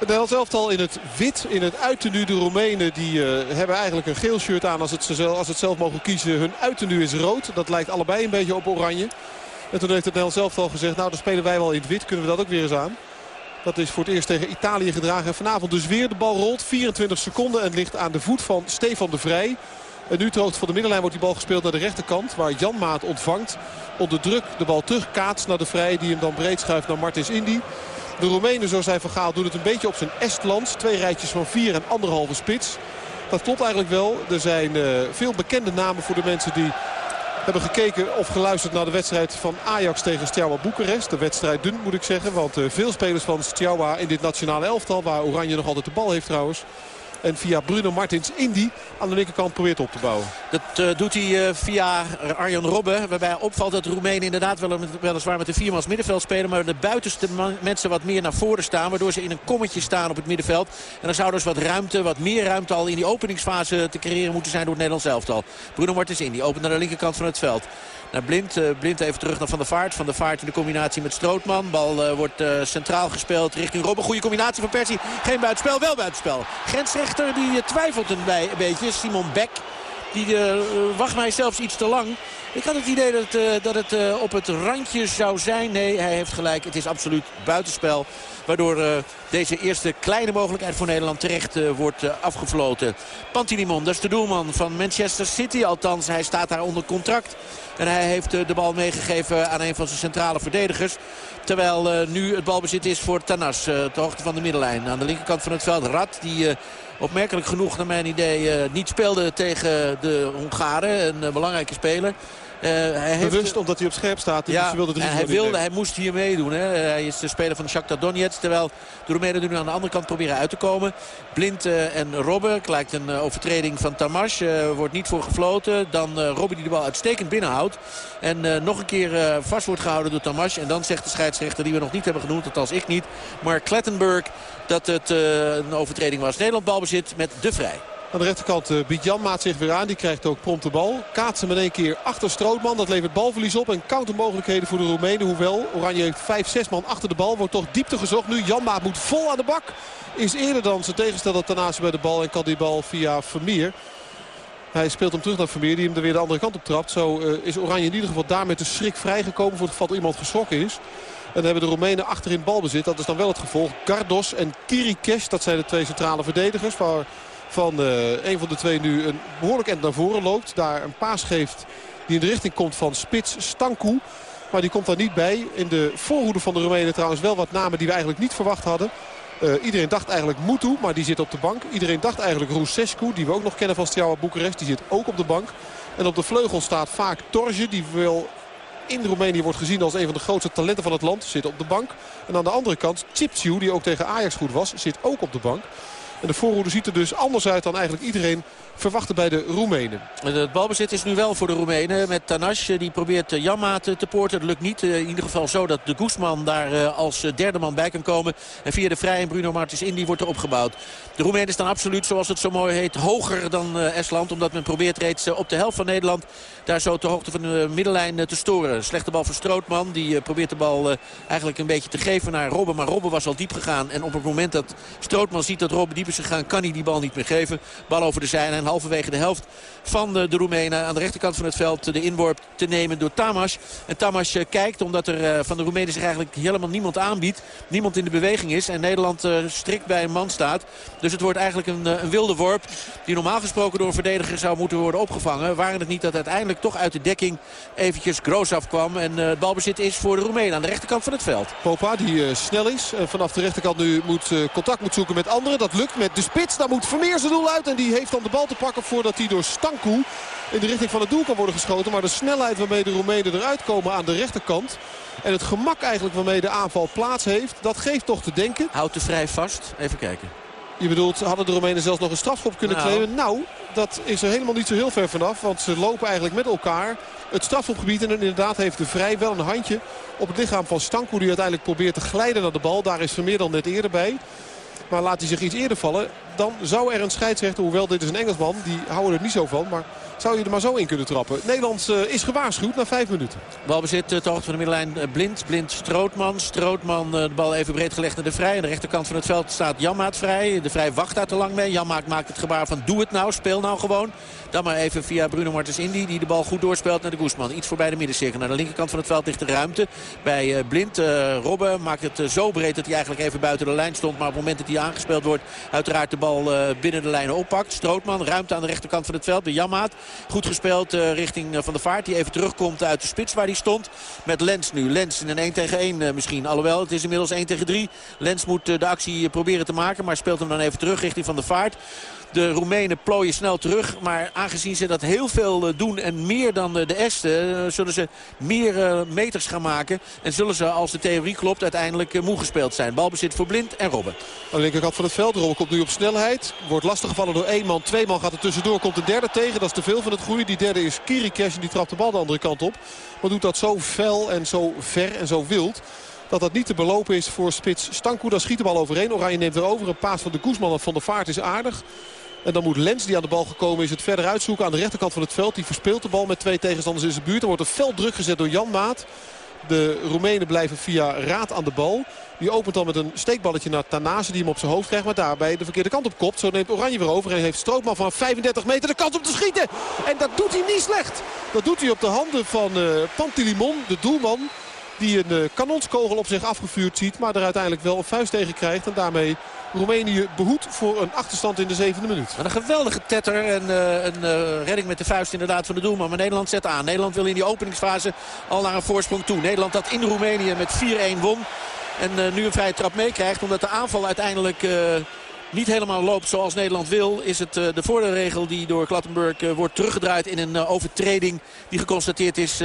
De helft elftal in het wit, in het uittenue. De Roemenen die uh, hebben eigenlijk een geel shirt aan als het, zelf, als het zelf mogen kiezen. Hun uittenue is rood. Dat lijkt allebei een beetje op oranje. En toen heeft het Nederlands elftal gezegd, nou dan spelen wij wel in het wit. Kunnen we dat ook weer eens aan? Dat is voor het eerst tegen Italië gedragen. En vanavond dus weer de bal rolt. 24 seconden en ligt aan de voet van Stefan de Vrij. En nu ter hoogte van de middenlijn wordt die bal gespeeld naar de rechterkant. Waar Jan Maat ontvangt. Onder druk de bal terugkaatst naar de Vrij. Die hem dan breed schuift naar Martins Indy. De Roemenen, zo Van Gaal, doen het een beetje op zijn Estlands. Twee rijtjes van vier en anderhalve spits. Dat klopt eigenlijk wel. Er zijn uh, veel bekende namen voor de mensen die hebben gekeken of geluisterd naar de wedstrijd van Ajax tegen Steaua Boekarest. De wedstrijd dun moet ik zeggen, want uh, veel spelers van Steaua in dit nationale elftal... waar Oranje nog altijd de bal heeft trouwens... En via Bruno Martins Indy aan de linkerkant probeert op te bouwen. Dat uh, doet hij uh, via Arjan Robben. Waarbij opvalt dat de Roemenen inderdaad wel, weliswaar met een viermans middenveld spelen. Maar de buitenste mensen wat meer naar voren staan. Waardoor ze in een kommetje staan op het middenveld. En dan zou dus wat ruimte, wat meer ruimte al in die openingsfase te creëren moeten zijn door het Nederlands elftal. Bruno Martins Indy opent naar de linkerkant van het veld. Naar Blind. Uh, Blind even terug naar Van der Vaart. Van der Vaart in de combinatie met Strootman. Bal uh, wordt uh, centraal gespeeld richting Robben. Goede combinatie van Persie. Geen buitenspel, wel buitenspel. Grensrechter die twijfelt een, beetje. Simon Beck. Die wacht mij zelfs iets te lang. Ik had het idee dat, dat het op het randje zou zijn. Nee, hij heeft gelijk. Het is absoluut buitenspel. Waardoor deze eerste kleine mogelijkheid voor Nederland terecht wordt afgefloten. Pantinimon, dat is de doelman van Manchester City. Althans, hij staat daar onder contract. En hij heeft de bal meegegeven aan een van zijn centrale verdedigers. Terwijl nu het balbezit is voor Tanas. ter hoogte van de middenlijn. Aan de linkerkant van het veld Rad. Die opmerkelijk genoeg naar mijn idee niet speelde tegen de Hongaren. Een belangrijke speler. Uh, hij heeft, Bewust omdat hij op scherp staat. Dus ja, wilde hij, wilde, hij moest hier meedoen. Hè. Hij is de speler van Shakhtar Donetsk. Terwijl de Roemenen nu aan de andere kant proberen uit te komen. Blind en Robben. Lijkt een overtreding van Tamas. wordt niet voor gefloten. Dan Robben die de bal uitstekend binnenhoudt. En nog een keer vast wordt gehouden door Tamas. En dan zegt de scheidsrechter die we nog niet hebben genoemd. Althans ik niet. Maar Klettenburg dat het een overtreding was. Nederland balbezit met de vrij. Aan de rechterkant uh, biedt Janmaat zich weer aan. Die krijgt ook prompt de bal. Kaatsen met één keer achter Strootman. Dat levert balverlies op. En countermogelijkheden voor de Roemenen. Hoewel Oranje heeft 5, 6 man achter de bal. Wordt toch diepte gezocht. Nu Janmaat moet vol aan de bak. Is eerder dan zijn tegenstander Tanase bij de bal. En kan die bal via Vermeer. Hij speelt hem terug naar Vermeer. Die hem er weer de andere kant op trapt. Zo uh, is Oranje in ieder geval daar met de schrik vrijgekomen. Voor het geval dat iemand geschrokken is. dan hebben de Roemenen achterin balbezit. Dat is dan wel het gevolg. Gardos en Kirikesh, dat zijn de twee centrale verdedigers. Van uh, een van de twee nu een behoorlijk end naar voren loopt. Daar een paas geeft die in de richting komt van Spits Stanku. Maar die komt daar niet bij. In de voorhoede van de Roemenen trouwens wel wat namen die we eigenlijk niet verwacht hadden. Uh, iedereen dacht eigenlijk Mutu, maar die zit op de bank. Iedereen dacht eigenlijk Rusescu, die we ook nog kennen van Steaua Boekarest. Die zit ook op de bank. En op de vleugel staat vaak Torje, die wel in Roemenië wordt gezien als een van de grootste talenten van het land. Zit op de bank. En aan de andere kant Chipciu, die ook tegen Ajax goed was, zit ook op de bank. En de voorhoede ziet er dus anders uit dan eigenlijk iedereen verwachten bij de Roemenen. Het balbezit is nu wel voor de Roemenen met Tanash. Die probeert Jamma te, te poorten. Het lukt niet. In ieder geval zo dat de Guzman daar als derde man bij kan komen. En via de Vrij en Bruno Martins Indy wordt er opgebouwd. De Roemenen staan absoluut, zoals het zo mooi heet, hoger dan Estland. Omdat men probeert reeds op de helft van Nederland daar zo ter hoogte van de middenlijn te storen. Slechte bal van Strootman. Die probeert de bal eigenlijk een beetje te geven naar Robben. Maar Robben was al diep gegaan. En op het moment dat Strootman ziet dat Robben diep is gegaan, kan hij die bal niet meer geven. Bal over de zijlijn halverwege de helft van de, Roemenen. Aan de rechterkant van het veld de inworp te nemen door Tamas. En Tamas kijkt omdat er van de Roemenen zich eigenlijk helemaal niemand aanbiedt. Niemand in de beweging is. En Nederland strikt bij een man staat. Dus het wordt eigenlijk een, een wilde worp. Die normaal gesproken door een verdediger zou moeten worden opgevangen. Waren het niet dat uiteindelijk toch uit de dekking eventjes Groos afkwam. En het balbezit is voor de Roemenen aan de rechterkant van het veld. Popa die snel is. Vanaf de rechterkant nu moet, contact moet zoeken met anderen. Dat lukt met de spits. Daar moet Vermeer zijn doel uit. En die heeft dan de bal te pakken voordat hij door Stanku in de richting van het doel kan worden geschoten. Maar de snelheid waarmee de Roemenen eruit komen aan de rechterkant... en het gemak eigenlijk waarmee de aanval plaats heeft... dat geeft toch te denken. Houdt de vrij vast. Even kijken. Je bedoelt, hadden de Roemenen zelfs nog een strafschop kunnen Nou. claimen? Nou, dat is er helemaal niet zo heel ver vanaf. Want ze lopen eigenlijk met elkaar het strafschopgebied. En inderdaad heeft de Vrij wel een handje op het lichaam van Stanku... die uiteindelijk probeert te glijden naar de bal. Daar is Vermeer dan net eerder bij. Maar laat hij zich iets eerder vallen, dan zou er een scheidsrechter... hoewel dit is een Engelsman, die houden er niet zo van... maar zou je er maar zo in kunnen trappen. Nederland eh, is gewaarschuwd na vijf minuten. Balbezit eh, ter hoogte van de middenlijn eh, Blind. Blind Strootman. Strootman de bal even breed gelegd naar de Vrij. Aan de rechterkant van het veld staat Janmaat vrij. De Vrij wacht daar te lang mee. Janmaat maakt het gebaar van doe het nou, speel nou gewoon. Dan maar even via Bruno Martens Indy die de bal goed doorspeelt naar de Guzman. Iets voorbij de middencirkel. Naar de linkerkant van het veld ligt de ruimte bij Blind. Eh, Robben maakt het zo breed dat hij eigenlijk even buiten de lijn stond. Maar op het moment dat hij aangespeeld wordt uiteraard de bal binnen de lijnen oppakt. Strootman, ruimte aan de rechterkant van het veld bij Janmaat. Goed gespeeld eh, richting eh, Van der Vaart. Die even terugkomt uit de spits waar hij stond. Met Lens nu. Lens in een 1 tegen 1 eh, misschien. Alhoewel, het is inmiddels 1 tegen 3. Lens moet de actie proberen te maken. Maar speelt hem dan even terug richting Van der Vaart. De Roemenen plooien snel terug. Maar aangezien ze dat heel veel eh, doen en meer dan eh, de Esten... eh, zullen ze meer meters gaan maken. En zullen ze, als de theorie klopt, uiteindelijk moe gespeeld zijn. Balbezit voor Blind en Robben. Aan de linkerkant van het veld. Robben komt nu op snelheid. Wordt lastiggevallen door één man. Twee man gaat er tussendoor. Komt een derde tegen. Dat is te veel van het goede. Die derde is Kirikesh. En die trapt de bal de andere kant op. Maar doet dat zo fel en zo ver en zo wild. Dat dat niet te belopen is voor spits Stanku. Daar schiet de bal overheen. Oranje neemt er over. Een paas van de Guzman van de Vaart is aardig. En dan moet Lens, die aan de bal gekomen is, het verder uitzoeken aan de rechterkant van het veld. Die verspeelt de bal met twee tegenstanders in zijn buurt. Er wordt een fel druk gezet door Jan Maat. De Roemenen blijven via Raad aan de bal. Die opent dan met een steekballetje naar Tanase die hem op zijn hoofd krijgt. Maar daarbij de verkeerde kant op kopt. Zo neemt Oranje weer over en heeft Strootman van 35 meter de kans om te schieten. En dat doet hij niet slecht. Dat doet hij op de handen van eh Pantilimon, de doelman. Die een eh, kanonskogel op zich afgevuurd ziet. Maar er uiteindelijk wel een vuist tegen krijgt. En daarmee Roemenië behoedt voor een achterstand in de zevende minuut. Een geweldige tetter en eh, een eh, redding met de vuist inderdaad van de doelman. Maar Nederland zet aan. Nederland wil in die openingsfase al naar een voorsprong toe. Nederland dat in Roemenië met 4-1 won. En nu een vrije trap meekrijgt. Omdat de aanval uiteindelijk... niet helemaal loopt zoals Nederland wil... is het eh, de voordeelregel die door Klattenburg eh, wordt teruggedraaid... in een eh, overtreding die geconstateerd is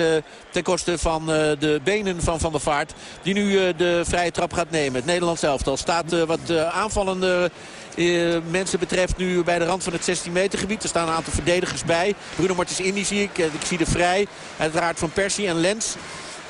ten koste van de benen van Van der Vaart. Die nu de vrije trap gaat nemen. Het Nederlands elftal staat wat aanvallende... mensen betreft nu bij de rand van het 16 meter gebied. Er staan een aantal verdedigers bij. Bruno Martens Indy zie ik. Ik zie de Vrij. Uiteraard Van Persie en Lens.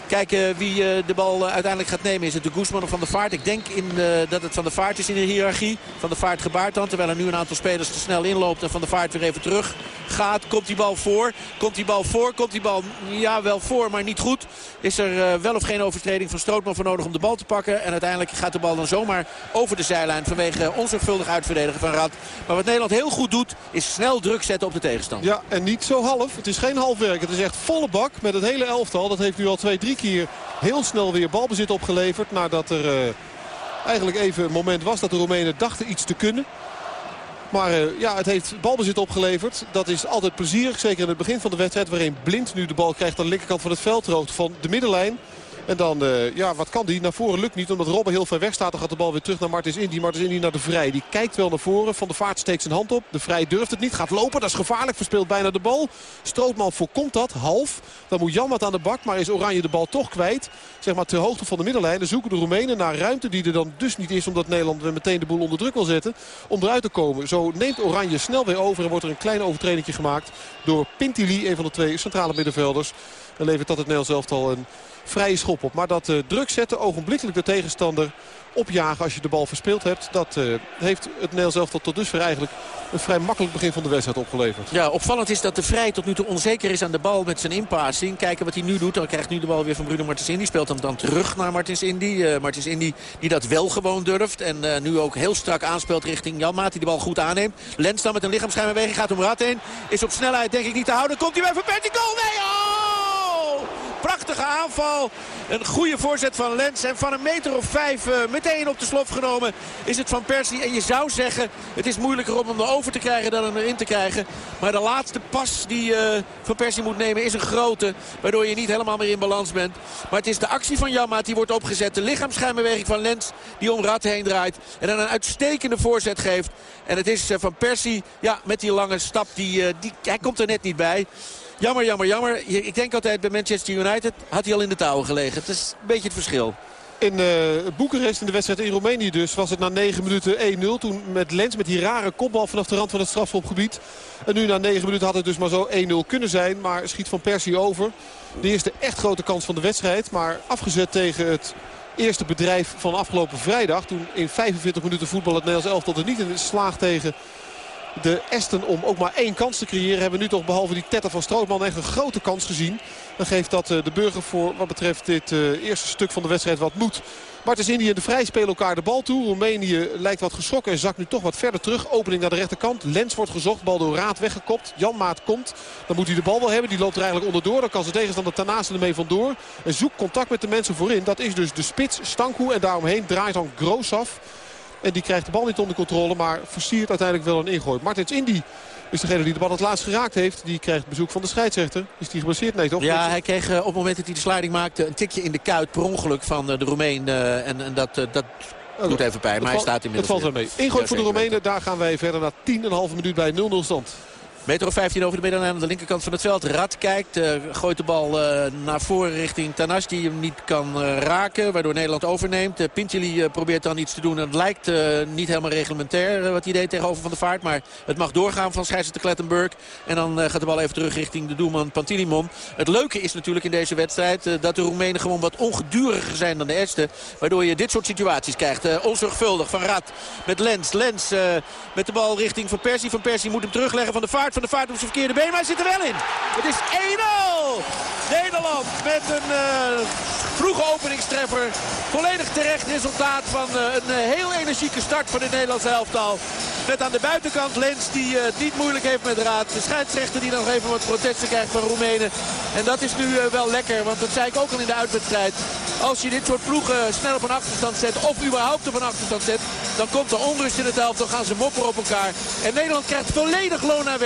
Kijken wie eh, de bal eh, uiteindelijk gaat nemen. Is het de Guzman of Van der Vaart? Ik denk in, eh, dat het Van der Vaart is in de hiërarchie. Van der Vaart gebaart dan. Terwijl er nu een aantal spelers te snel inloopt. En Van der Vaart weer even terug gaat. Komt die bal voor? Komt die bal voor? Komt die bal ja wel voor, maar niet goed. Is er eh, wel of geen overtreding van Strootman voor nodig om de bal te pakken. En uiteindelijk gaat de bal dan zomaar over de zijlijn. Vanwege onzorgvuldig uitverdedigen van Rad. Maar wat Nederland heel goed doet is snel druk zetten op de tegenstander. Ja, en niet zo half. Het is geen half werk. Het is echt volle bak met het hele elftal. Dat heeft nu al twee, drie keer heel snel weer balbezit opgeleverd. Nadat er uh, eigenlijk even een moment was dat de Roemenen dachten iets te kunnen. Maar uh, ja, het heeft balbezit opgeleverd. Dat is altijd plezierig. Zeker in het begin van de wedstrijd. Waarin Blind nu de bal krijgt aan de linkerkant van het veld. Rood van de middenlijn. En dan, uh, ja, wat kan die? Naar voren lukt niet, omdat Robben heel ver weg staat. Dan gaat de bal weer terug naar Martins Indy. Martins Indy naar de Vrij. Die kijkt wel naar voren. Van de Vaart steekt zijn hand op. De Vrij durft het niet. Gaat lopen. Dat is gevaarlijk. Verspeelt bijna de bal. Strootman voorkomt dat. Half. Dan moet Jan wat aan de bak. Maar is Oranje de bal toch kwijt. Zeg maar ter hoogte van de middenlijn. Dan zoeken de Roemenen naar ruimte die er dan dus niet is. Omdat Nederland meteen de boel onder druk wil zetten. Om eruit te komen. Zo neemt Oranje snel weer over. En wordt er een klein overtreding gemaakt door Pintili. Een van de twee centrale middenvelders. En levert dat het Nederlands elftal een vrije schop op. Maar dat uh, druk zetten, ogenblikkelijk de tegenstander opjagen als je de bal verspeeld hebt. Dat uh, heeft het Nederlands elftal tot dusver eigenlijk een vrij makkelijk begin van de wedstrijd opgeleverd. Ja, opvallend is dat de Vrij tot nu toe onzeker is aan de bal met zijn inpassing. Kijken wat hij nu doet. Dan krijgt nu de bal weer van Bruno Martins Indy. Speelt hem dan terug naar Martins Indy. Uh, Martins Indy die dat wel gewoon durft. En nu ook heel strak aanspeelt richting Janmaat. Die de bal goed aanneemt. Lens dan met een lichaamsschijnbeweging gaat om Rad heen. Is op snelheid denk ik niet te houden. Komt hij bij Persie. Goal! Nee! Prachtige aanval. Een goede voorzet van Lens. En van een meter of vijf uh, meteen op de slof genomen is het van Persie. En je zou zeggen, het is moeilijker om hem erover te krijgen dan hem erin te krijgen. Maar de laatste pas die uh, Van Persie moet nemen is een grote. Waardoor je niet helemaal meer in balans bent. Maar het is de actie van Jammaat die wordt opgezet. De lichaamsschijnbeweging van Lens die om Rad heen draait. En dan een uitstekende voorzet geeft. En het is uh, Van Persie ja, met die lange stap. Die, die, hij komt er net niet bij. Jammer, jammer, jammer. Ik denk altijd bij Manchester United had hij al in de touwen gelegen. Het is een beetje het verschil. In uh, Boekarest, in de wedstrijd in Roemenië dus, was het na 9 minuten 1-0. Toen met Lens, met die rare kopbal vanaf de rand van het strafschopgebied. En nu na 9 minuten had het dus maar zo 1-0 kunnen zijn. Maar schiet Van Persie over. De eerste echt grote kans van de wedstrijd. Maar afgezet tegen het eerste bedrijf van afgelopen vrijdag. Toen in 45 minuten voetbal het Nederlands elftal er niet in slaag tegen de Esten om ook maar één kans te creëren. Hebben nu toch behalve die tetter van Strootman echt een grote kans gezien. Dan geeft dat de burger voor wat betreft dit eerste stuk van de wedstrijd wat moed. Martens Indië en de Vrij spelen elkaar de bal toe. Roemenië lijkt wat geschrokken en zakt nu toch wat verder terug. Opening naar de rechterkant. Lens wordt gezocht. Bal door Raad weggekopt. Jan Maat komt. Dan moet hij de bal wel hebben. Die loopt er eigenlijk onderdoor. Dan kan zijn tegenstander Tanase ermee vandoor. En zoekt contact met de mensen voorin. Dat is dus de spits Stanku. En daaromheen draait dan Groos af. En die krijgt de bal niet onder controle, maar versiert uiteindelijk wel een ingooi. Martins Indy is degene die de bal het laatst geraakt heeft. Die krijgt bezoek van de scheidsrechter. Is die geblesseerd? Nee, toch? Ja, hij kreeg uh, op het moment dat hij de sliding maakte... een tikje in de kuit per ongeluk van uh, de Roemeen. Uh, en, en dat, dat doet even pijn, maar hij staat inmiddels Het valt wel mee. Ingooi ja, voor de Roemenen. Daar gaan wij verder naar 10,5 minuut bij 0-0 stand. Meter of 15 over de middenlijn aan de linkerkant van het veld. Rad kijkt, uh, gooit de bal uh, naar voren richting Tanas die hem niet kan uh, raken. Waardoor Nederland overneemt. Uh, probeert dan iets te doen. En het lijkt niet helemaal reglementair wat hij deed tegenover Van de Vaart. Maar het mag doorgaan van scheidsrechter Klettenburg. En dan gaat de bal even terug richting de doelman Pantilimon. Het leuke is natuurlijk in deze wedstrijd dat de Roemenen gewoon wat ongeduriger zijn dan de Esten. Waardoor je dit soort situaties krijgt. onzorgvuldig van Rad met Lens. Lens met de bal richting Van Persie. Van Persie moet hem terugleggen van de Vaart van de vaart op zijn verkeerde been. Maar hij zit er wel in. Het is 1-0. Nederland met een uh, vroege openingstreffer. Volledig terecht resultaat van uh, een uh, heel energieke start van het Nederlandse elftal. Met aan de buitenkant Lens die niet moeilijk heeft met raad. De scheidsrechter die nog even wat protesten krijgt van Roemenen. En dat is nu wel lekker. Want dat zei ik ook al in de uitwedstrijd. Als je dit soort ploegen snel op een achterstand zet. Of überhaupt op een achterstand zet. Dan komt er onrust in het elftal. gaan ze mopperen op elkaar. En Nederland krijgt volledig loon naar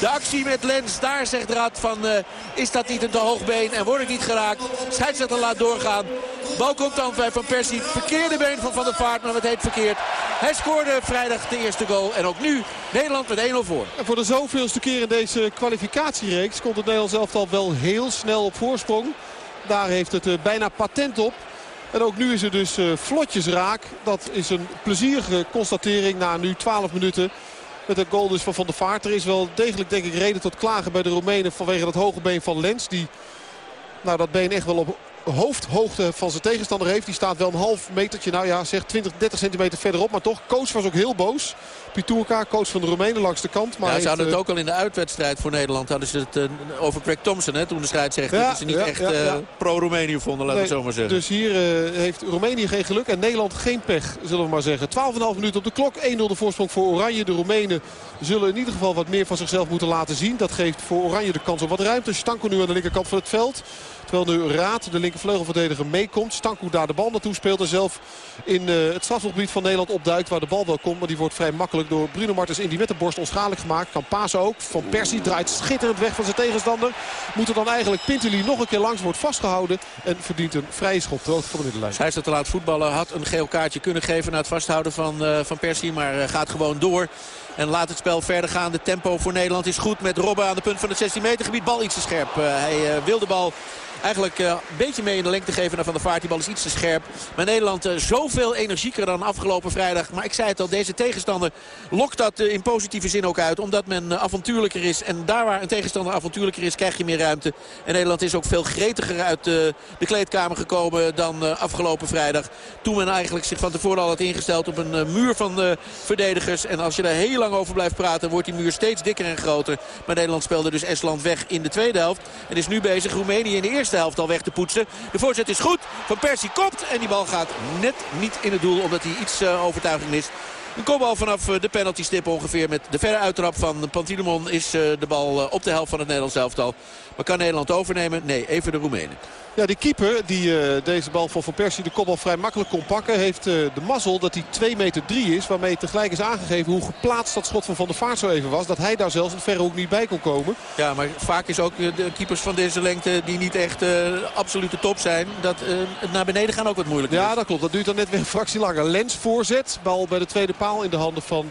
De actie met Lens. Daar zegt Raad van is dat niet een te hoog been. En wordt ik niet geraakt. Scheidsrechter laat doorgaan. Bal komt dan bij Van Persie. Verkeerde been van Van der Vaart. Maar het heet verkeerd. Hij scoorde vrijdag de eerste goal. En ook nu Nederland met 1-0 voor. En voor de zoveelste keer in deze kwalificatiereeks komt het Nederlands elftal wel heel snel op voorsprong. Daar heeft het uh, bijna patent op. En ook nu is het dus uh, vlotjes raak. Dat is een plezierige constatering na nu 12 minuten. Met een goal dus van Van der Vaart. Er is wel degelijk denk ik reden tot klagen bij de Roemenen vanwege dat hoge been van Lens. Die nou, dat been echt wel op hoofdhoogte van zijn tegenstander heeft. Die staat wel een half metertje, nou ja, zeg 20, 30 centimeter verderop. Maar toch, coach was ook heel boos. Piturka, coach van de Roemenen langs de kant. Maar ja, ze hadden het ook al in de uitwedstrijd voor Nederland. Hadden ze het uh, over Greg Thompson, hè, toen de scheidsrechter. Ja, dat ze niet ja, echt ja, uh, pro-Roemenië vonden, laten we nee, het zo maar zeggen. Dus hier uh, heeft Roemenië geen geluk en Nederland geen pech, zullen we maar zeggen. 12,5 minuten op de klok, 1-0 de voorsprong voor Oranje. De Roemenen zullen in ieder geval wat meer van zichzelf moeten laten zien. Dat geeft voor Oranje de kans op wat ruimte. Stanko nu aan de linkerkant van het veld. Terwijl nu Raad, de linkervleugelverdediger, meekomt. Stanku daar de bal naartoe speelt en zelf in uh, het strafgebied van Nederland opduikt. Waar de bal wel komt, maar die wordt vrij makkelijk door Bruno Martens in die de borst onschadelijk gemaakt. Kan pasen ook. Van Persie draait schitterend weg van zijn tegenstander. Moet er dan eigenlijk Pinteli nog een keer langs, wordt vastgehouden. En verdient een vrije schop. Rood van de middenlijn. Hij is te laat voetballen. Had een geel kaartje kunnen geven na het vasthouden van, uh, van Persie. Maar uh, gaat gewoon door. En laat het spel verder gaan. De tempo voor Nederland is goed met Robben aan de punt van het 16 meter gebied. Bal iets te scherp. Hij wil de bal eigenlijk uh, een beetje mee in de lengte geven naar Van der Vaart. Die bal is iets te scherp. Maar Nederland uh, zoveel energieker dan afgelopen vrijdag. Maar ik zei het al, deze tegenstander lokt dat uh, in positieve zin ook uit. Omdat men avontuurlijker is. En daar waar een tegenstander avontuurlijker is, krijg je meer ruimte. En Nederland is ook veel gretiger uit de kleedkamer gekomen dan afgelopen vrijdag. Toen men eigenlijk zich van tevoren al had ingesteld op een muur van verdedigers. En als je daar heel lang over blijft praten, wordt die muur steeds dikker en groter. Maar Nederland speelde dus Estland weg in de tweede helft. En is nu bezig Roemenië in de eerste helft al weg te poetsen. De voorzet is goed. Van Persie komt. En die bal gaat net niet in het doel. Omdat hij iets uh, overtuiging mist. Een kopbal vanaf de penaltystip ongeveer. Met de verre uittrap van Pantilimon is uh, de bal op de helft van het Nederlands elftal. Maar kan Nederland overnemen? Nee, even de Roemenen. Ja, die keeper die uh, deze bal van Van Persie de kopbal vrij makkelijk kon pakken... heeft uh, de mazzel dat hij 2 meter 3 is. Waarmee tegelijk is aangegeven hoe geplaatst dat schot van Van der Vaart zo even was. Dat hij daar zelfs een verre hoek niet bij kon komen. Ja, maar vaak is ook de keepers van deze lengte die niet echt uh, absolute top zijn... dat het naar beneden gaan ook wat moeilijk Ja, dat klopt. Dat duurt dan net weer een fractie langer. Lens voorzet. Bal bij de tweede paal in de handen van...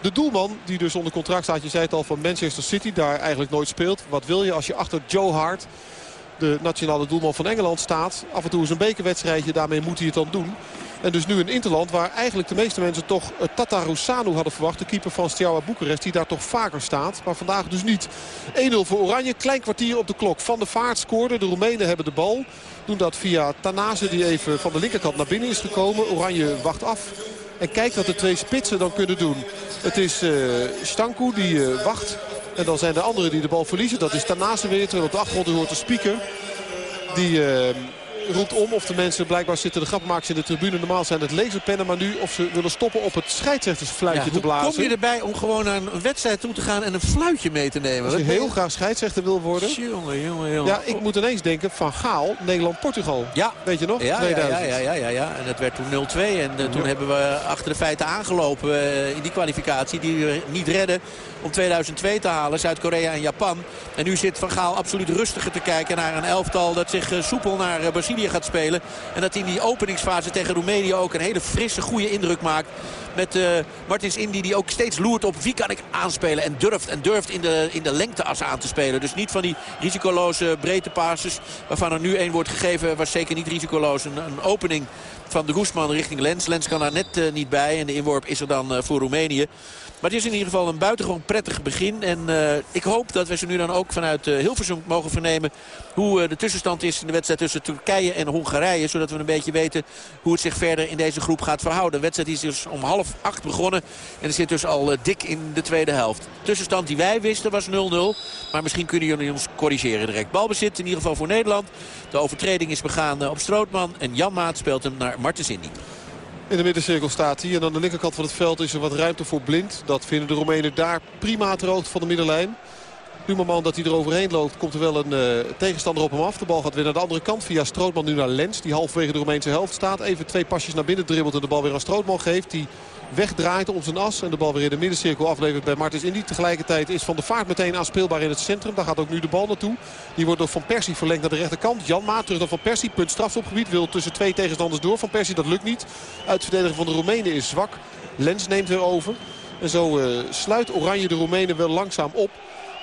De doelman, die dus onder contract staat, je zei het al, van Manchester City, daar eigenlijk nooit speelt. Wat wil je als je achter Joe Hart, de nationale doelman van Engeland, staat. Af en toe is een bekerwedstrijdje, daarmee moet hij het dan doen. En dus nu een interland waar eigenlijk de meeste mensen toch Tata Roussanu hadden verwacht. De keeper van Steaua Boekarest die daar toch vaker staat. Maar vandaag dus niet. 1-0 voor Oranje. Klein kwartier op de klok. Van de Vaart scoorde. De Roemenen hebben de bal. Doen dat via Tanase die even van de linkerkant naar binnen is gekomen. Oranje wacht af. En kijkt wat de twee spitsen dan kunnen doen. Het is uh, Stanku die uh, wacht. En dan zijn de anderen die de bal verliezen. Dat is Tanase weer. Terwijl op de achtergrond hoort de speaker. Die uh, roept om of de mensen blijkbaar zitten de grappenmakers in de tribune. Normaal zijn het laserpennen. Maar nu of ze willen stoppen op het scheidsrechtersfluitje ja, te blazen. kom je erbij om gewoon naar een wedstrijd toe te gaan en een fluitje mee te nemen? Als je heel graag scheidsrechter wil worden. Jongen, jongen, jongen. Ja, ik moet ineens denken van Gaal, Nederland-Portugal. Ja. Weet je nog? Ja, 2000. Ja, ja, ja, ja, ja. En het werd toen 0-2. En uh, toen hebben we achter de feiten aangelopen uh, in die kwalificatie. Die we niet redden om 2002 te halen. Zuid-Korea en Japan. En nu zit Van Gaal absoluut rustiger te kijken naar een elftal dat zich uh, soepel naar Brazilië gaat spelen. En dat in die openingsfase tegen Roemenië ook een hele frisse, goede indruk maakt. Met uh, Martins Indy die ook steeds loert op wie kan ik aanspelen. En durft en durft in de, in de lengteas aan te spelen. Dus niet van die risicoloze breedtepasses. Waarvan er nu één wordt gegeven. Was zeker niet risicoloos. Een opening van de Guzman richting Lens. Lens kan daar net uh, niet bij. En de inworp is er dan uh, voor Roemenië. Maar het is in ieder geval een buitengewoon prettig begin. En uh, ik hoop dat we ze nu dan ook vanuit Hilversum mogen vernemen... hoe de tussenstand is in de wedstrijd tussen Turkije en Hongarije. Zodat we een beetje weten hoe het zich verder in deze groep gaat verhouden. De wedstrijd is dus om half acht begonnen. En er zit dus al dik in de tweede helft. Tussenstand die wij wisten was 0-0. Maar misschien kunnen jullie ons corrigeren direct. Balbezit in ieder geval voor Nederland. De overtreding is begaan op Strootman. En Jan Maat speelt hem naar Martens Indy. In de middencirkel staat hij. En aan de linkerkant van het veld is er wat ruimte voor Blind. Dat vinden de Roemenen daar prima ter hoogte van de middenlijn. Dat hij er overheen loopt, komt er wel een uh, tegenstander op hem af. De bal gaat weer naar de andere kant via Strootman nu naar Lens. Die halverwege de Roemeense helft staat. Even twee pasjes naar binnen dribbelt en de bal weer aan Strootman geeft. Die wegdraait om zijn as. En de bal weer in de middencirkel aflevert bij Martens Indy. Tegelijkertijd is Van der Vaart meteen aanspeelbaar in het centrum. Daar gaat ook nu de bal naartoe. Die wordt door Van Persie verlengd naar de rechterkant. Jan Maat terug naar Van Persie. Punt strafschopgebied. Wil tussen twee tegenstanders door. Van Persie dat lukt niet. Uitverdediger van de Roemenen is zwak. Lens neemt weer over. En zo uh, sluit Oranje de Roemenen wel langzaam op.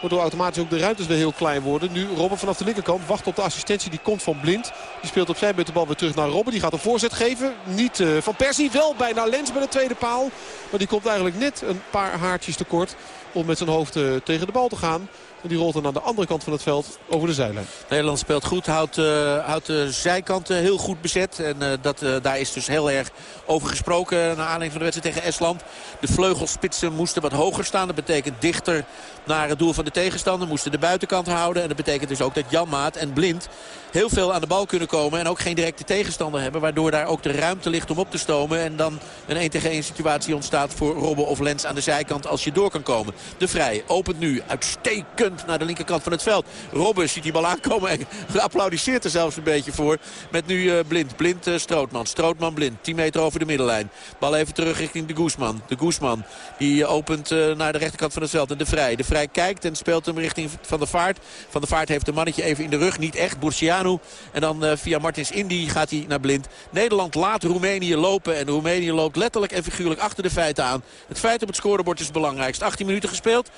Waardoor automatisch ook de ruimtes weer heel klein worden. Nu Robben vanaf de linkerkant wacht op de assistentie. Die komt van Blind. Die speelt op zijn de bal weer terug naar Robben. Die gaat een voorzet geven. Niet uh, van Persie. Wel bijna Lens bij de tweede paal. Maar die komt eigenlijk net een paar haartjes tekort. Om met zijn hoofd uh, tegen de bal te gaan. En die rolt dan aan de andere kant van het veld over de zijlijn. Nederland speelt goed, houdt, uh, houdt de zijkanten heel goed bezet. En dat, daar is dus heel erg over gesproken naar aanleiding van de wedstrijd tegen Estland. De vleugelspitsen moesten wat hoger staan. Dat betekent dichter naar het doel van de tegenstander. Moesten de buitenkant houden. En dat betekent dus ook dat Jan Maat en Blind heel veel aan de bal kunnen komen. En ook geen directe tegenstander hebben. Waardoor daar ook de ruimte ligt om op te stomen. En dan een 1 tegen 1 situatie ontstaat voor Robben of Lens aan de zijkant als je door kan komen. De Vrij opent nu uitstekend naar de linkerkant van het veld. Robben ziet die bal aankomen en *laughs* applaudisseert er zelfs een beetje voor. Met nu uh, Blind. Blind uh, Strootman. Strootman Blind. 10 meter over de middenlijn. Bal even terug richting de Guzman. De Guzman die opent uh, naar de rechterkant van het veld. En de Vrij. De Vrij kijkt en speelt hem richting Van de Vaart. Van de Vaart heeft een mannetje even in de rug. Niet echt. Burcianu. En dan via Martins Indy gaat hij naar Blind. Nederland laat Roemenië lopen. En Roemenië loopt letterlijk en figuurlijk achter de feiten aan. Het feit op het scorebord is het belangrijkst. 18 minuten gespeeld. 1-0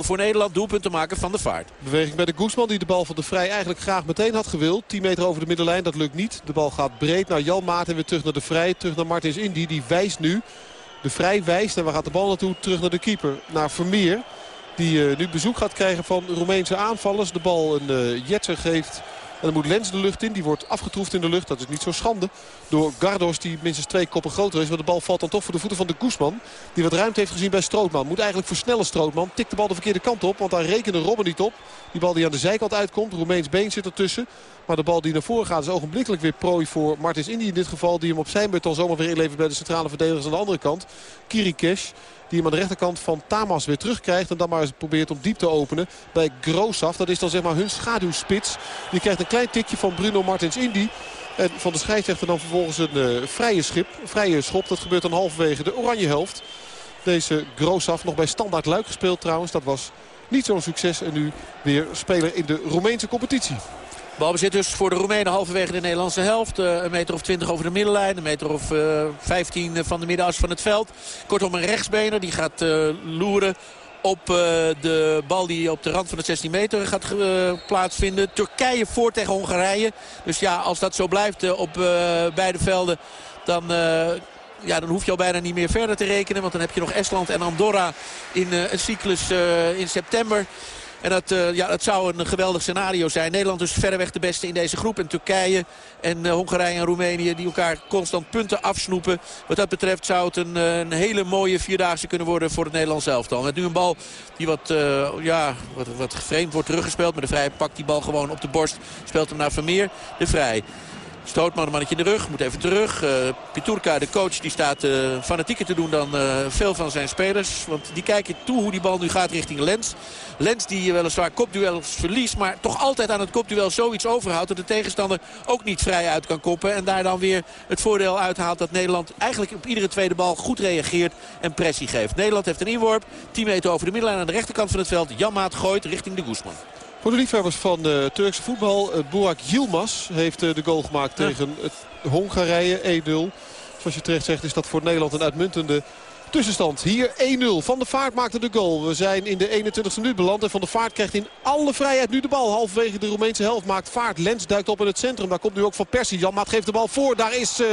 voor Nederland. Doelpunt te maken van de Vaart. Beweging bij de Guzman die de bal van de Vrij eigenlijk graag meteen had gewild. 10 meter over de middenlijn. Dat lukt niet. De bal gaat breed naar Jan Maat en weer terug naar de Vrij. Terug naar Martins Indy. Die wijst nu. De Vrij wijst. En waar gaat de bal naartoe? Terug naar de keeper. Naar Vermeer. Die uh, nu bezoek gaat krijgen van Roemeense aanvallers. De bal een uh, Jetser geeft en dan moet Lens de lucht in. Die wordt afgetroefd in de lucht. Dat is niet zo schande. Door Gardos die minstens twee koppen groter is. Maar de bal valt dan toch voor de voeten van de Guzman. Die wat ruimte heeft gezien bij Strootman. Moet eigenlijk versnellen Strootman. Tikt de bal de verkeerde kant op. Want daar rekenen Robben niet op. Die bal die aan de zijkant uitkomt. Roemeens been zit ertussen. Maar de bal die naar voren gaat is ogenblikkelijk weer prooi voor Martins Indy in dit geval. Die hem op zijn beurt dan zomaar weer inlevert bij de centrale verdedigers aan de andere kant. Kirikesh. Die hem aan de rechterkant van Tamas weer terugkrijgt. En dan maar probeert om diep te openen bij Grosaf. Dat is dan zeg maar hun schaduwspits. Die krijgt een klein tikje van Bruno Martins Indy. En van de scheidsrechter dan vervolgens een uh, vrije, schip, vrije schop. Dat gebeurt dan halverwege de oranje helft. Deze Grosaf nog bij standaard luik gespeeld trouwens. Dat was niet zo'n succes. En nu weer speler in de Roemeense competitie. Balbezit dus voor de Roemenen halverwege de Nederlandse helft. Uh, een meter of 20 over de middenlijn. Een meter of uh, 15 van de middenas van het veld. Kortom een rechtsbener die gaat loeren op de bal die op de rand van het 16 meter gaat plaatsvinden. Turkije voor tegen Hongarije. Dus ja, als dat zo blijft op beide velden... dan ja, dan hoef je al bijna niet meer verder te rekenen. Want dan heb je nog Estland en Andorra in een cyclus in september. En dat, uh, ja, dat zou een geweldig scenario zijn. Nederland dus verreweg de beste in deze groep. En Turkije en uh, Hongarije en Roemenië die elkaar constant punten afsnoepen. Wat dat betreft zou het een, een hele mooie vierdaagse kunnen worden voor het Nederlands elftal. Met nu een bal die wat, uh, ja, wat, wat vreemd wordt teruggespeeld. Maar de Vrij pakt die bal gewoon op de borst. Speelt hem naar Vermeer. De Vrij. Stootman een mannetje in de rug, moet even terug. Uh, Piturka, de coach, die staat uh, fanatieker te doen dan uh, veel van zijn spelers. Want die kijken toe hoe die bal nu gaat richting Lens. Lens die weliswaar kopduels verliest, maar toch altijd aan het kopduel zoiets overhoudt... dat de tegenstander ook niet vrij uit kan koppen. En daar dan weer het voordeel uithaalt dat Nederland eigenlijk op iedere tweede bal goed reageert en pressie geeft. Nederland heeft een inworp, 10 meter over de middenlijn aan de rechterkant van het veld. Janmaat gooit richting de Guzman. Voor de liefhebbers van de Turkse voetbal, uh, Burak Yilmaz heeft uh, de goal gemaakt ja. tegen het Hongarije 1-0. Zoals je terecht zegt is dat voor Nederland een uitmuntende tussenstand. Hier 1-0. Van der Vaart maakte de goal. We zijn in de 21ste minuut beland. En Van der Vaart krijgt in alle vrijheid nu de bal. Halverwege de Roemeense helft maakt Vaart. Lens duikt op in het centrum. Daar komt nu ook Van Persie. Jan Maat geeft de bal voor. Daar is uh,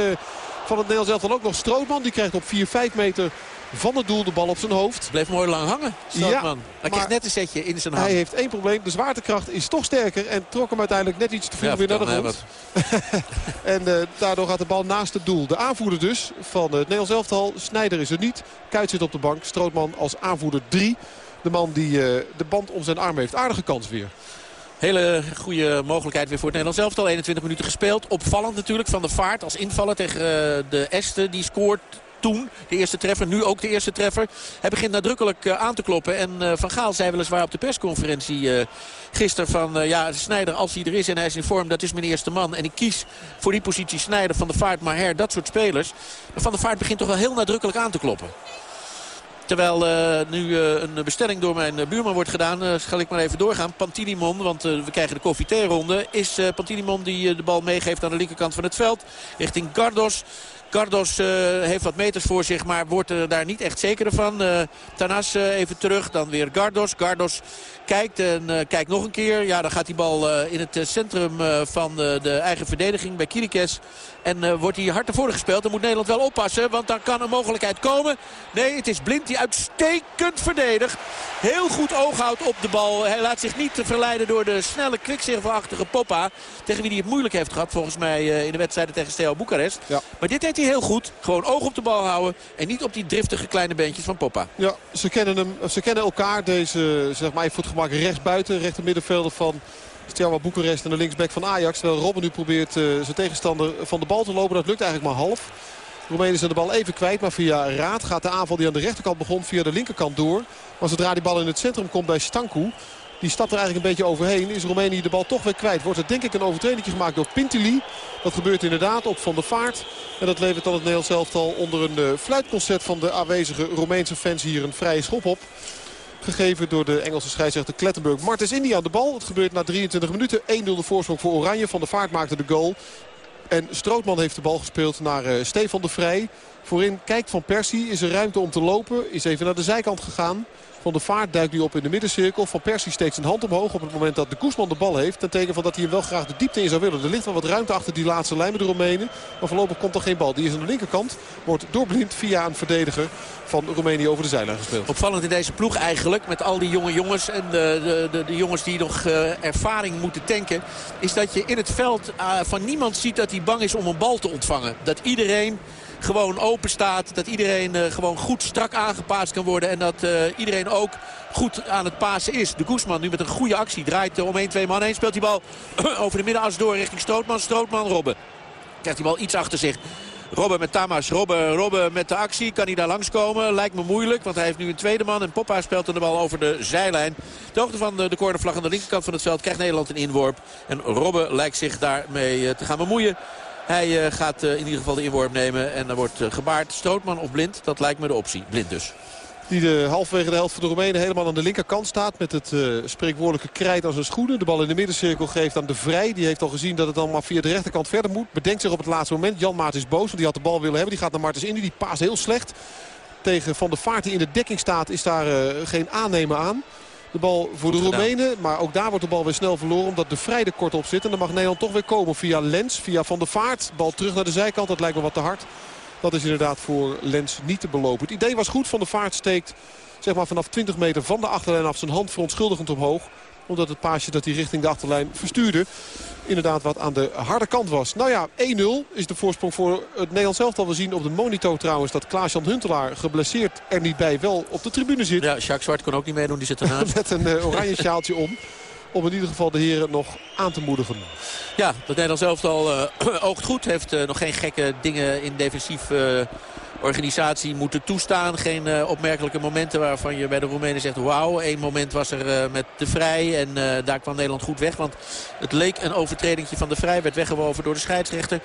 van het Nederlands elftal ook nog Strootman. Die krijgt op 4-5 meter van het doel de bal op zijn hoofd. Bleef mooi lang hangen, Strootman. Ja, hij kreeg net een setje in zijn hand. Hij heeft één probleem. De zwaartekracht is toch sterker. En trok hem uiteindelijk net iets te ja, weer naar de grond. *laughs* en uh, daardoor gaat de bal naast het doel. De aanvoerder dus van het Nederlands elftal. Snijder is er niet. Kuit zit op de bank. Strootman als aanvoerder 3. De man die uh, de band om zijn arm heeft. Aardige kans weer. Hele goede mogelijkheid weer voor het Nederlands elftal. 21 minuten gespeeld. Opvallend natuurlijk van de vaart als invaller tegen uh, de Esten. Die scoort toen de eerste treffer, nu ook de eerste treffer. Hij begint nadrukkelijk uh, aan te kloppen. En uh, Van Gaal zei weliswaar op de persconferentie uh, gisteren van... ja, Snijder, als hij er is en hij is in vorm, dat is mijn eerste man. En ik kies voor die positie Snijder, Van de Vaart, Maher, dat soort spelers. Van de Vaart begint toch wel heel nadrukkelijk aan te kloppen. Terwijl nu een bestelling door mijn buurman wordt gedaan, zal ik maar even doorgaan. Pantinimon, want we krijgen de koffietee-ronde, is Pantinimon die de bal meegeeft aan de linkerkant van het veld. Richting Gardos. Gardos uh, heeft wat meters voor zich, maar wordt er daar niet echt zeker van. Uh, Tanas uh, even terug, dan weer Gardos. Gardos kijkt en kijkt nog een keer. Ja, dan gaat die bal in het centrum van de eigen verdediging bij Kirikes. En wordt hij hard naar voren gespeeld. Dan moet Nederland wel oppassen, want dan kan een mogelijkheid komen. Nee, het is Blind die uitstekend verdedigt. Heel goed oog houdt op de bal. Hij laat zich niet verleiden door de snelle kwikzilverachtige Poppa. Tegen wie hij het moeilijk heeft gehad volgens mij in de wedstrijden tegen Steaua Boekarest. Ja. Maar dit deed hij heel goed. Gewoon oog op de bal houden. En niet op die driftige kleine beentjes van Poppa. Ja, ze kennen, hem, ze kennen elkaar. Deze zeg maar, voetgemaakt rechtsbuiten. Rechter middenvelder van Steaua Boekarest en de linksback van Ajax. Terwijl Robben nu probeert uh, zijn tegenstander van de bal te lopen. Dat lukt eigenlijk maar half. Roemenen zijn de bal even kwijt. Maar via Raad gaat de aanval die aan de rechterkant begon via de linkerkant door. Maar zodra die bal in het centrum komt bij Stanku Die stapt er eigenlijk een beetje overheen. Is Roemenië de bal toch weer kwijt. Wordt er denk ik een overtreding gemaakt door Pintili. Dat gebeurt inderdaad op Van der Vaart. En dat levert dan het Nederlands elftal onder een uh, fluitconcert van de aanwezige Roemeense fans hier een vrije schop op. Gegeven door de Engelse scheidsrechter Klettenburg. Martens India aan de bal. Het gebeurt na 23 minuten. 1-0 de voorsprong voor Oranje. Van der Vaart maakte de goal. En Strootman heeft de bal gespeeld naar uh, Stefan de Vrij. Voorin kijkt Van Persie. Is er ruimte om te lopen. Is even naar de zijkant gegaan. Van de Vaart duikt nu op in de middencirkel. Van Persie steekt zijn hand omhoog op het moment dat de Koesman de bal heeft. Ten teken van dat hij hem wel graag de diepte in zou willen. Er ligt wel wat ruimte achter die laatste lijn met de Roemenen. Maar voorlopig komt er geen bal. Die is aan de linkerkant. Wordt doorblind via een verdediger van Roemenië over de zijlijn gespeeld. Opvallend in deze ploeg eigenlijk. Met al die jonge jongens en de, de, de, de jongens die nog uh, ervaring moeten tanken. Is dat je in het veld uh, van niemand ziet dat hij bang is om een bal te ontvangen. Dat iedereen gewoon open staat. Dat iedereen uh, gewoon goed strak aangepaast kan worden. En dat uh, iedereen ook goed aan het pasen is. De Guzman nu met een goede actie. Draait uh, om 1, 2 man heen. Speelt die bal *clears throat* over de middenas door richting Strootman. Strootman, Robben. Krijgt die bal iets achter zich. Robben met Tamas. Robben, Robben met de actie. Kan hij daar langskomen? Lijkt me moeilijk. Want hij heeft nu een tweede man. En Poppa speelt de bal over de zijlijn. De hoogte van de, de cornervlag aan de linkerkant van het veld krijgt Nederland een inworp. En Robben lijkt zich daarmee te gaan bemoeien. Hij uh, gaat uh, in ieder geval de inworp nemen. En er wordt uh, gebaard. Strootman of Blind, dat lijkt me de optie. Blind dus. Die de halfwege de helft van de Roemenen helemaal aan de linkerkant staat. Met het spreekwoordelijke krijt aan zijn schoenen. De bal in de middencirkel geeft aan de Vrij. Die heeft al gezien dat het dan maar via de rechterkant verder moet. Bedenkt zich op het laatste moment. Jan Maart is boos, want die had de bal willen hebben. Die gaat naar Martens Indy. Die paast heel slecht. Tegen Van der Vaart die in de dekking staat is daar geen aannemen aan. De bal voor de Roemenen. Maar ook daar wordt de bal weer snel verloren. Omdat de Vrij er kort op zit. En dan mag Nederland toch weer komen via Lens. Via Van der Vaart. Bal terug naar de zijkant. Dat lijkt me wat te hard. Dat is inderdaad voor Lens niet te belopen. Het idee was goed. Van der Vaart steekt zeg maar, vanaf 20 meter van de achterlijn af zijn hand verontschuldigend omhoog omdat het paasje dat hij richting de achterlijn verstuurde inderdaad wat aan de harde kant was. Nou ja, 1-0 is de voorsprong voor het Nederlands elftal. We zien op de monitor trouwens dat Klaas-Jan Huntelaar geblesseerd er niet bij wel op de tribune zit. Ja, Jacques Zwart kon ook niet meedoen, die zit ernaast. *laughs* Met een uh, oranje sjaaltje om. Om in ieder geval de heren nog aan te moedigen. Ja, het Nederlands elftal uh, *clears throat* oogt goed. Heeft uh, nog geen gekke dingen in defensief organisatie moeten toestaan. Geen uh, opmerkelijke momenten waarvan je bij de Roemenen zegt... wauw, één moment was er uh, met de Vrij en uh, daar kwam Nederland goed weg. Want het leek een overtreding van de Vrij. Werd weggewoven door de scheidsrechter.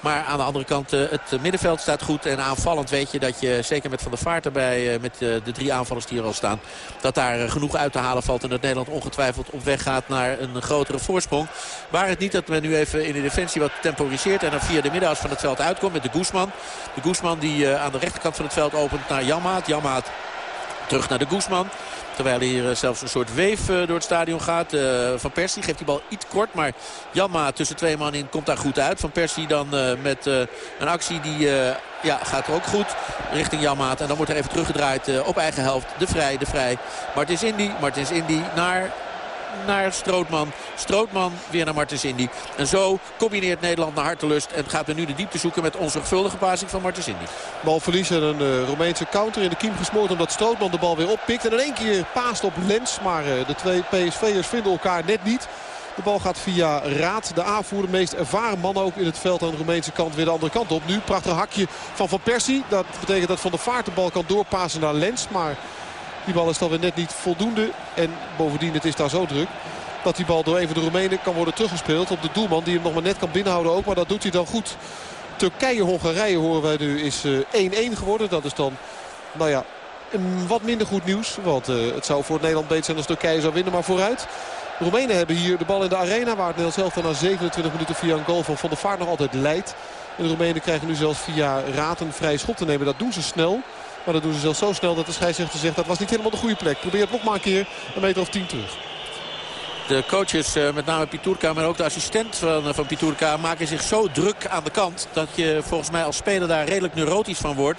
Maar aan de andere kant, het middenveld staat goed. En aanvallend weet je dat je, zeker met Van der Vaart erbij... met de drie aanvallers die er al staan... dat daar genoeg uit te halen valt. En dat Nederland ongetwijfeld op weg gaat naar een grotere voorsprong. Waar het niet dat men nu even in de defensie wat temporiseert... en dan via de middenas van het veld uitkomt met de Guzman. De Guzman die aan de rechterkant van het veld opent naar Janmaat. Janmaat terug naar de Guzman. Terwijl hier zelfs een soort weef door het stadion gaat. Uh, van Persie geeft die bal iets kort. Maar Janma tussen twee man in komt daar goed uit. Van Persie dan met een actie die ja, gaat ook goed. Richting Janmaat. En dan wordt er even teruggedraaid op eigen helft. De Vrij, de Vrij. Martins Indy. Martins Indy naar naar Strootman. Strootman weer naar Martens Indy. En zo combineert Nederland naar hartelust. En gaat er nu de diepte zoeken met onzorgvuldige passing van Martens Indy. Balverlies en een uh, counter in de kiem gesmoord. Omdat Strootman de bal weer oppikt. En in één keer paast op Lens. Maar uh, de twee PSV'ers vinden elkaar net niet. De bal gaat via Raad, de aanvoerder, meest ervaren man ook in het veld aan de Roemeense kant. Weer de andere kant op. Nu prachtig hakje van Van Persie. Dat betekent dat Van der Vaart de bal kan doorpassen naar Lens. Maar die bal is dan weer net niet voldoende. En bovendien, het is daar zo druk. Dat die bal door een van de Roemenen kan worden teruggespeeld op de doelman. Die hem nog maar net kan binnenhouden ook. Maar dat doet hij dan goed. Turkije-Hongarije horen wij nu is 1-1 uh, geworden. Dat is dan, nou ja, wat minder goed nieuws. Want uh, het zou voor Nederland beter zijn als Turkije zou winnen. Maar vooruit. De Roemenen hebben hier de bal in de arena. Waar het dan na 27 minuten via een goal van Van der Vaart nog altijd leidt. En de Roemenen krijgen nu zelfs via Raad een vrije schop te nemen. Dat doen ze snel. Maar dat doen ze zelfs zo snel dat de scheidsrechter zegt dat was niet helemaal de goede plek. Probeer het nog maar een keer een meter of tien terug. De coaches, met name Piturka, maar ook de assistent van, van Piturka... maken zich zo druk aan de kant... dat je volgens mij als speler daar redelijk neurotisch van wordt.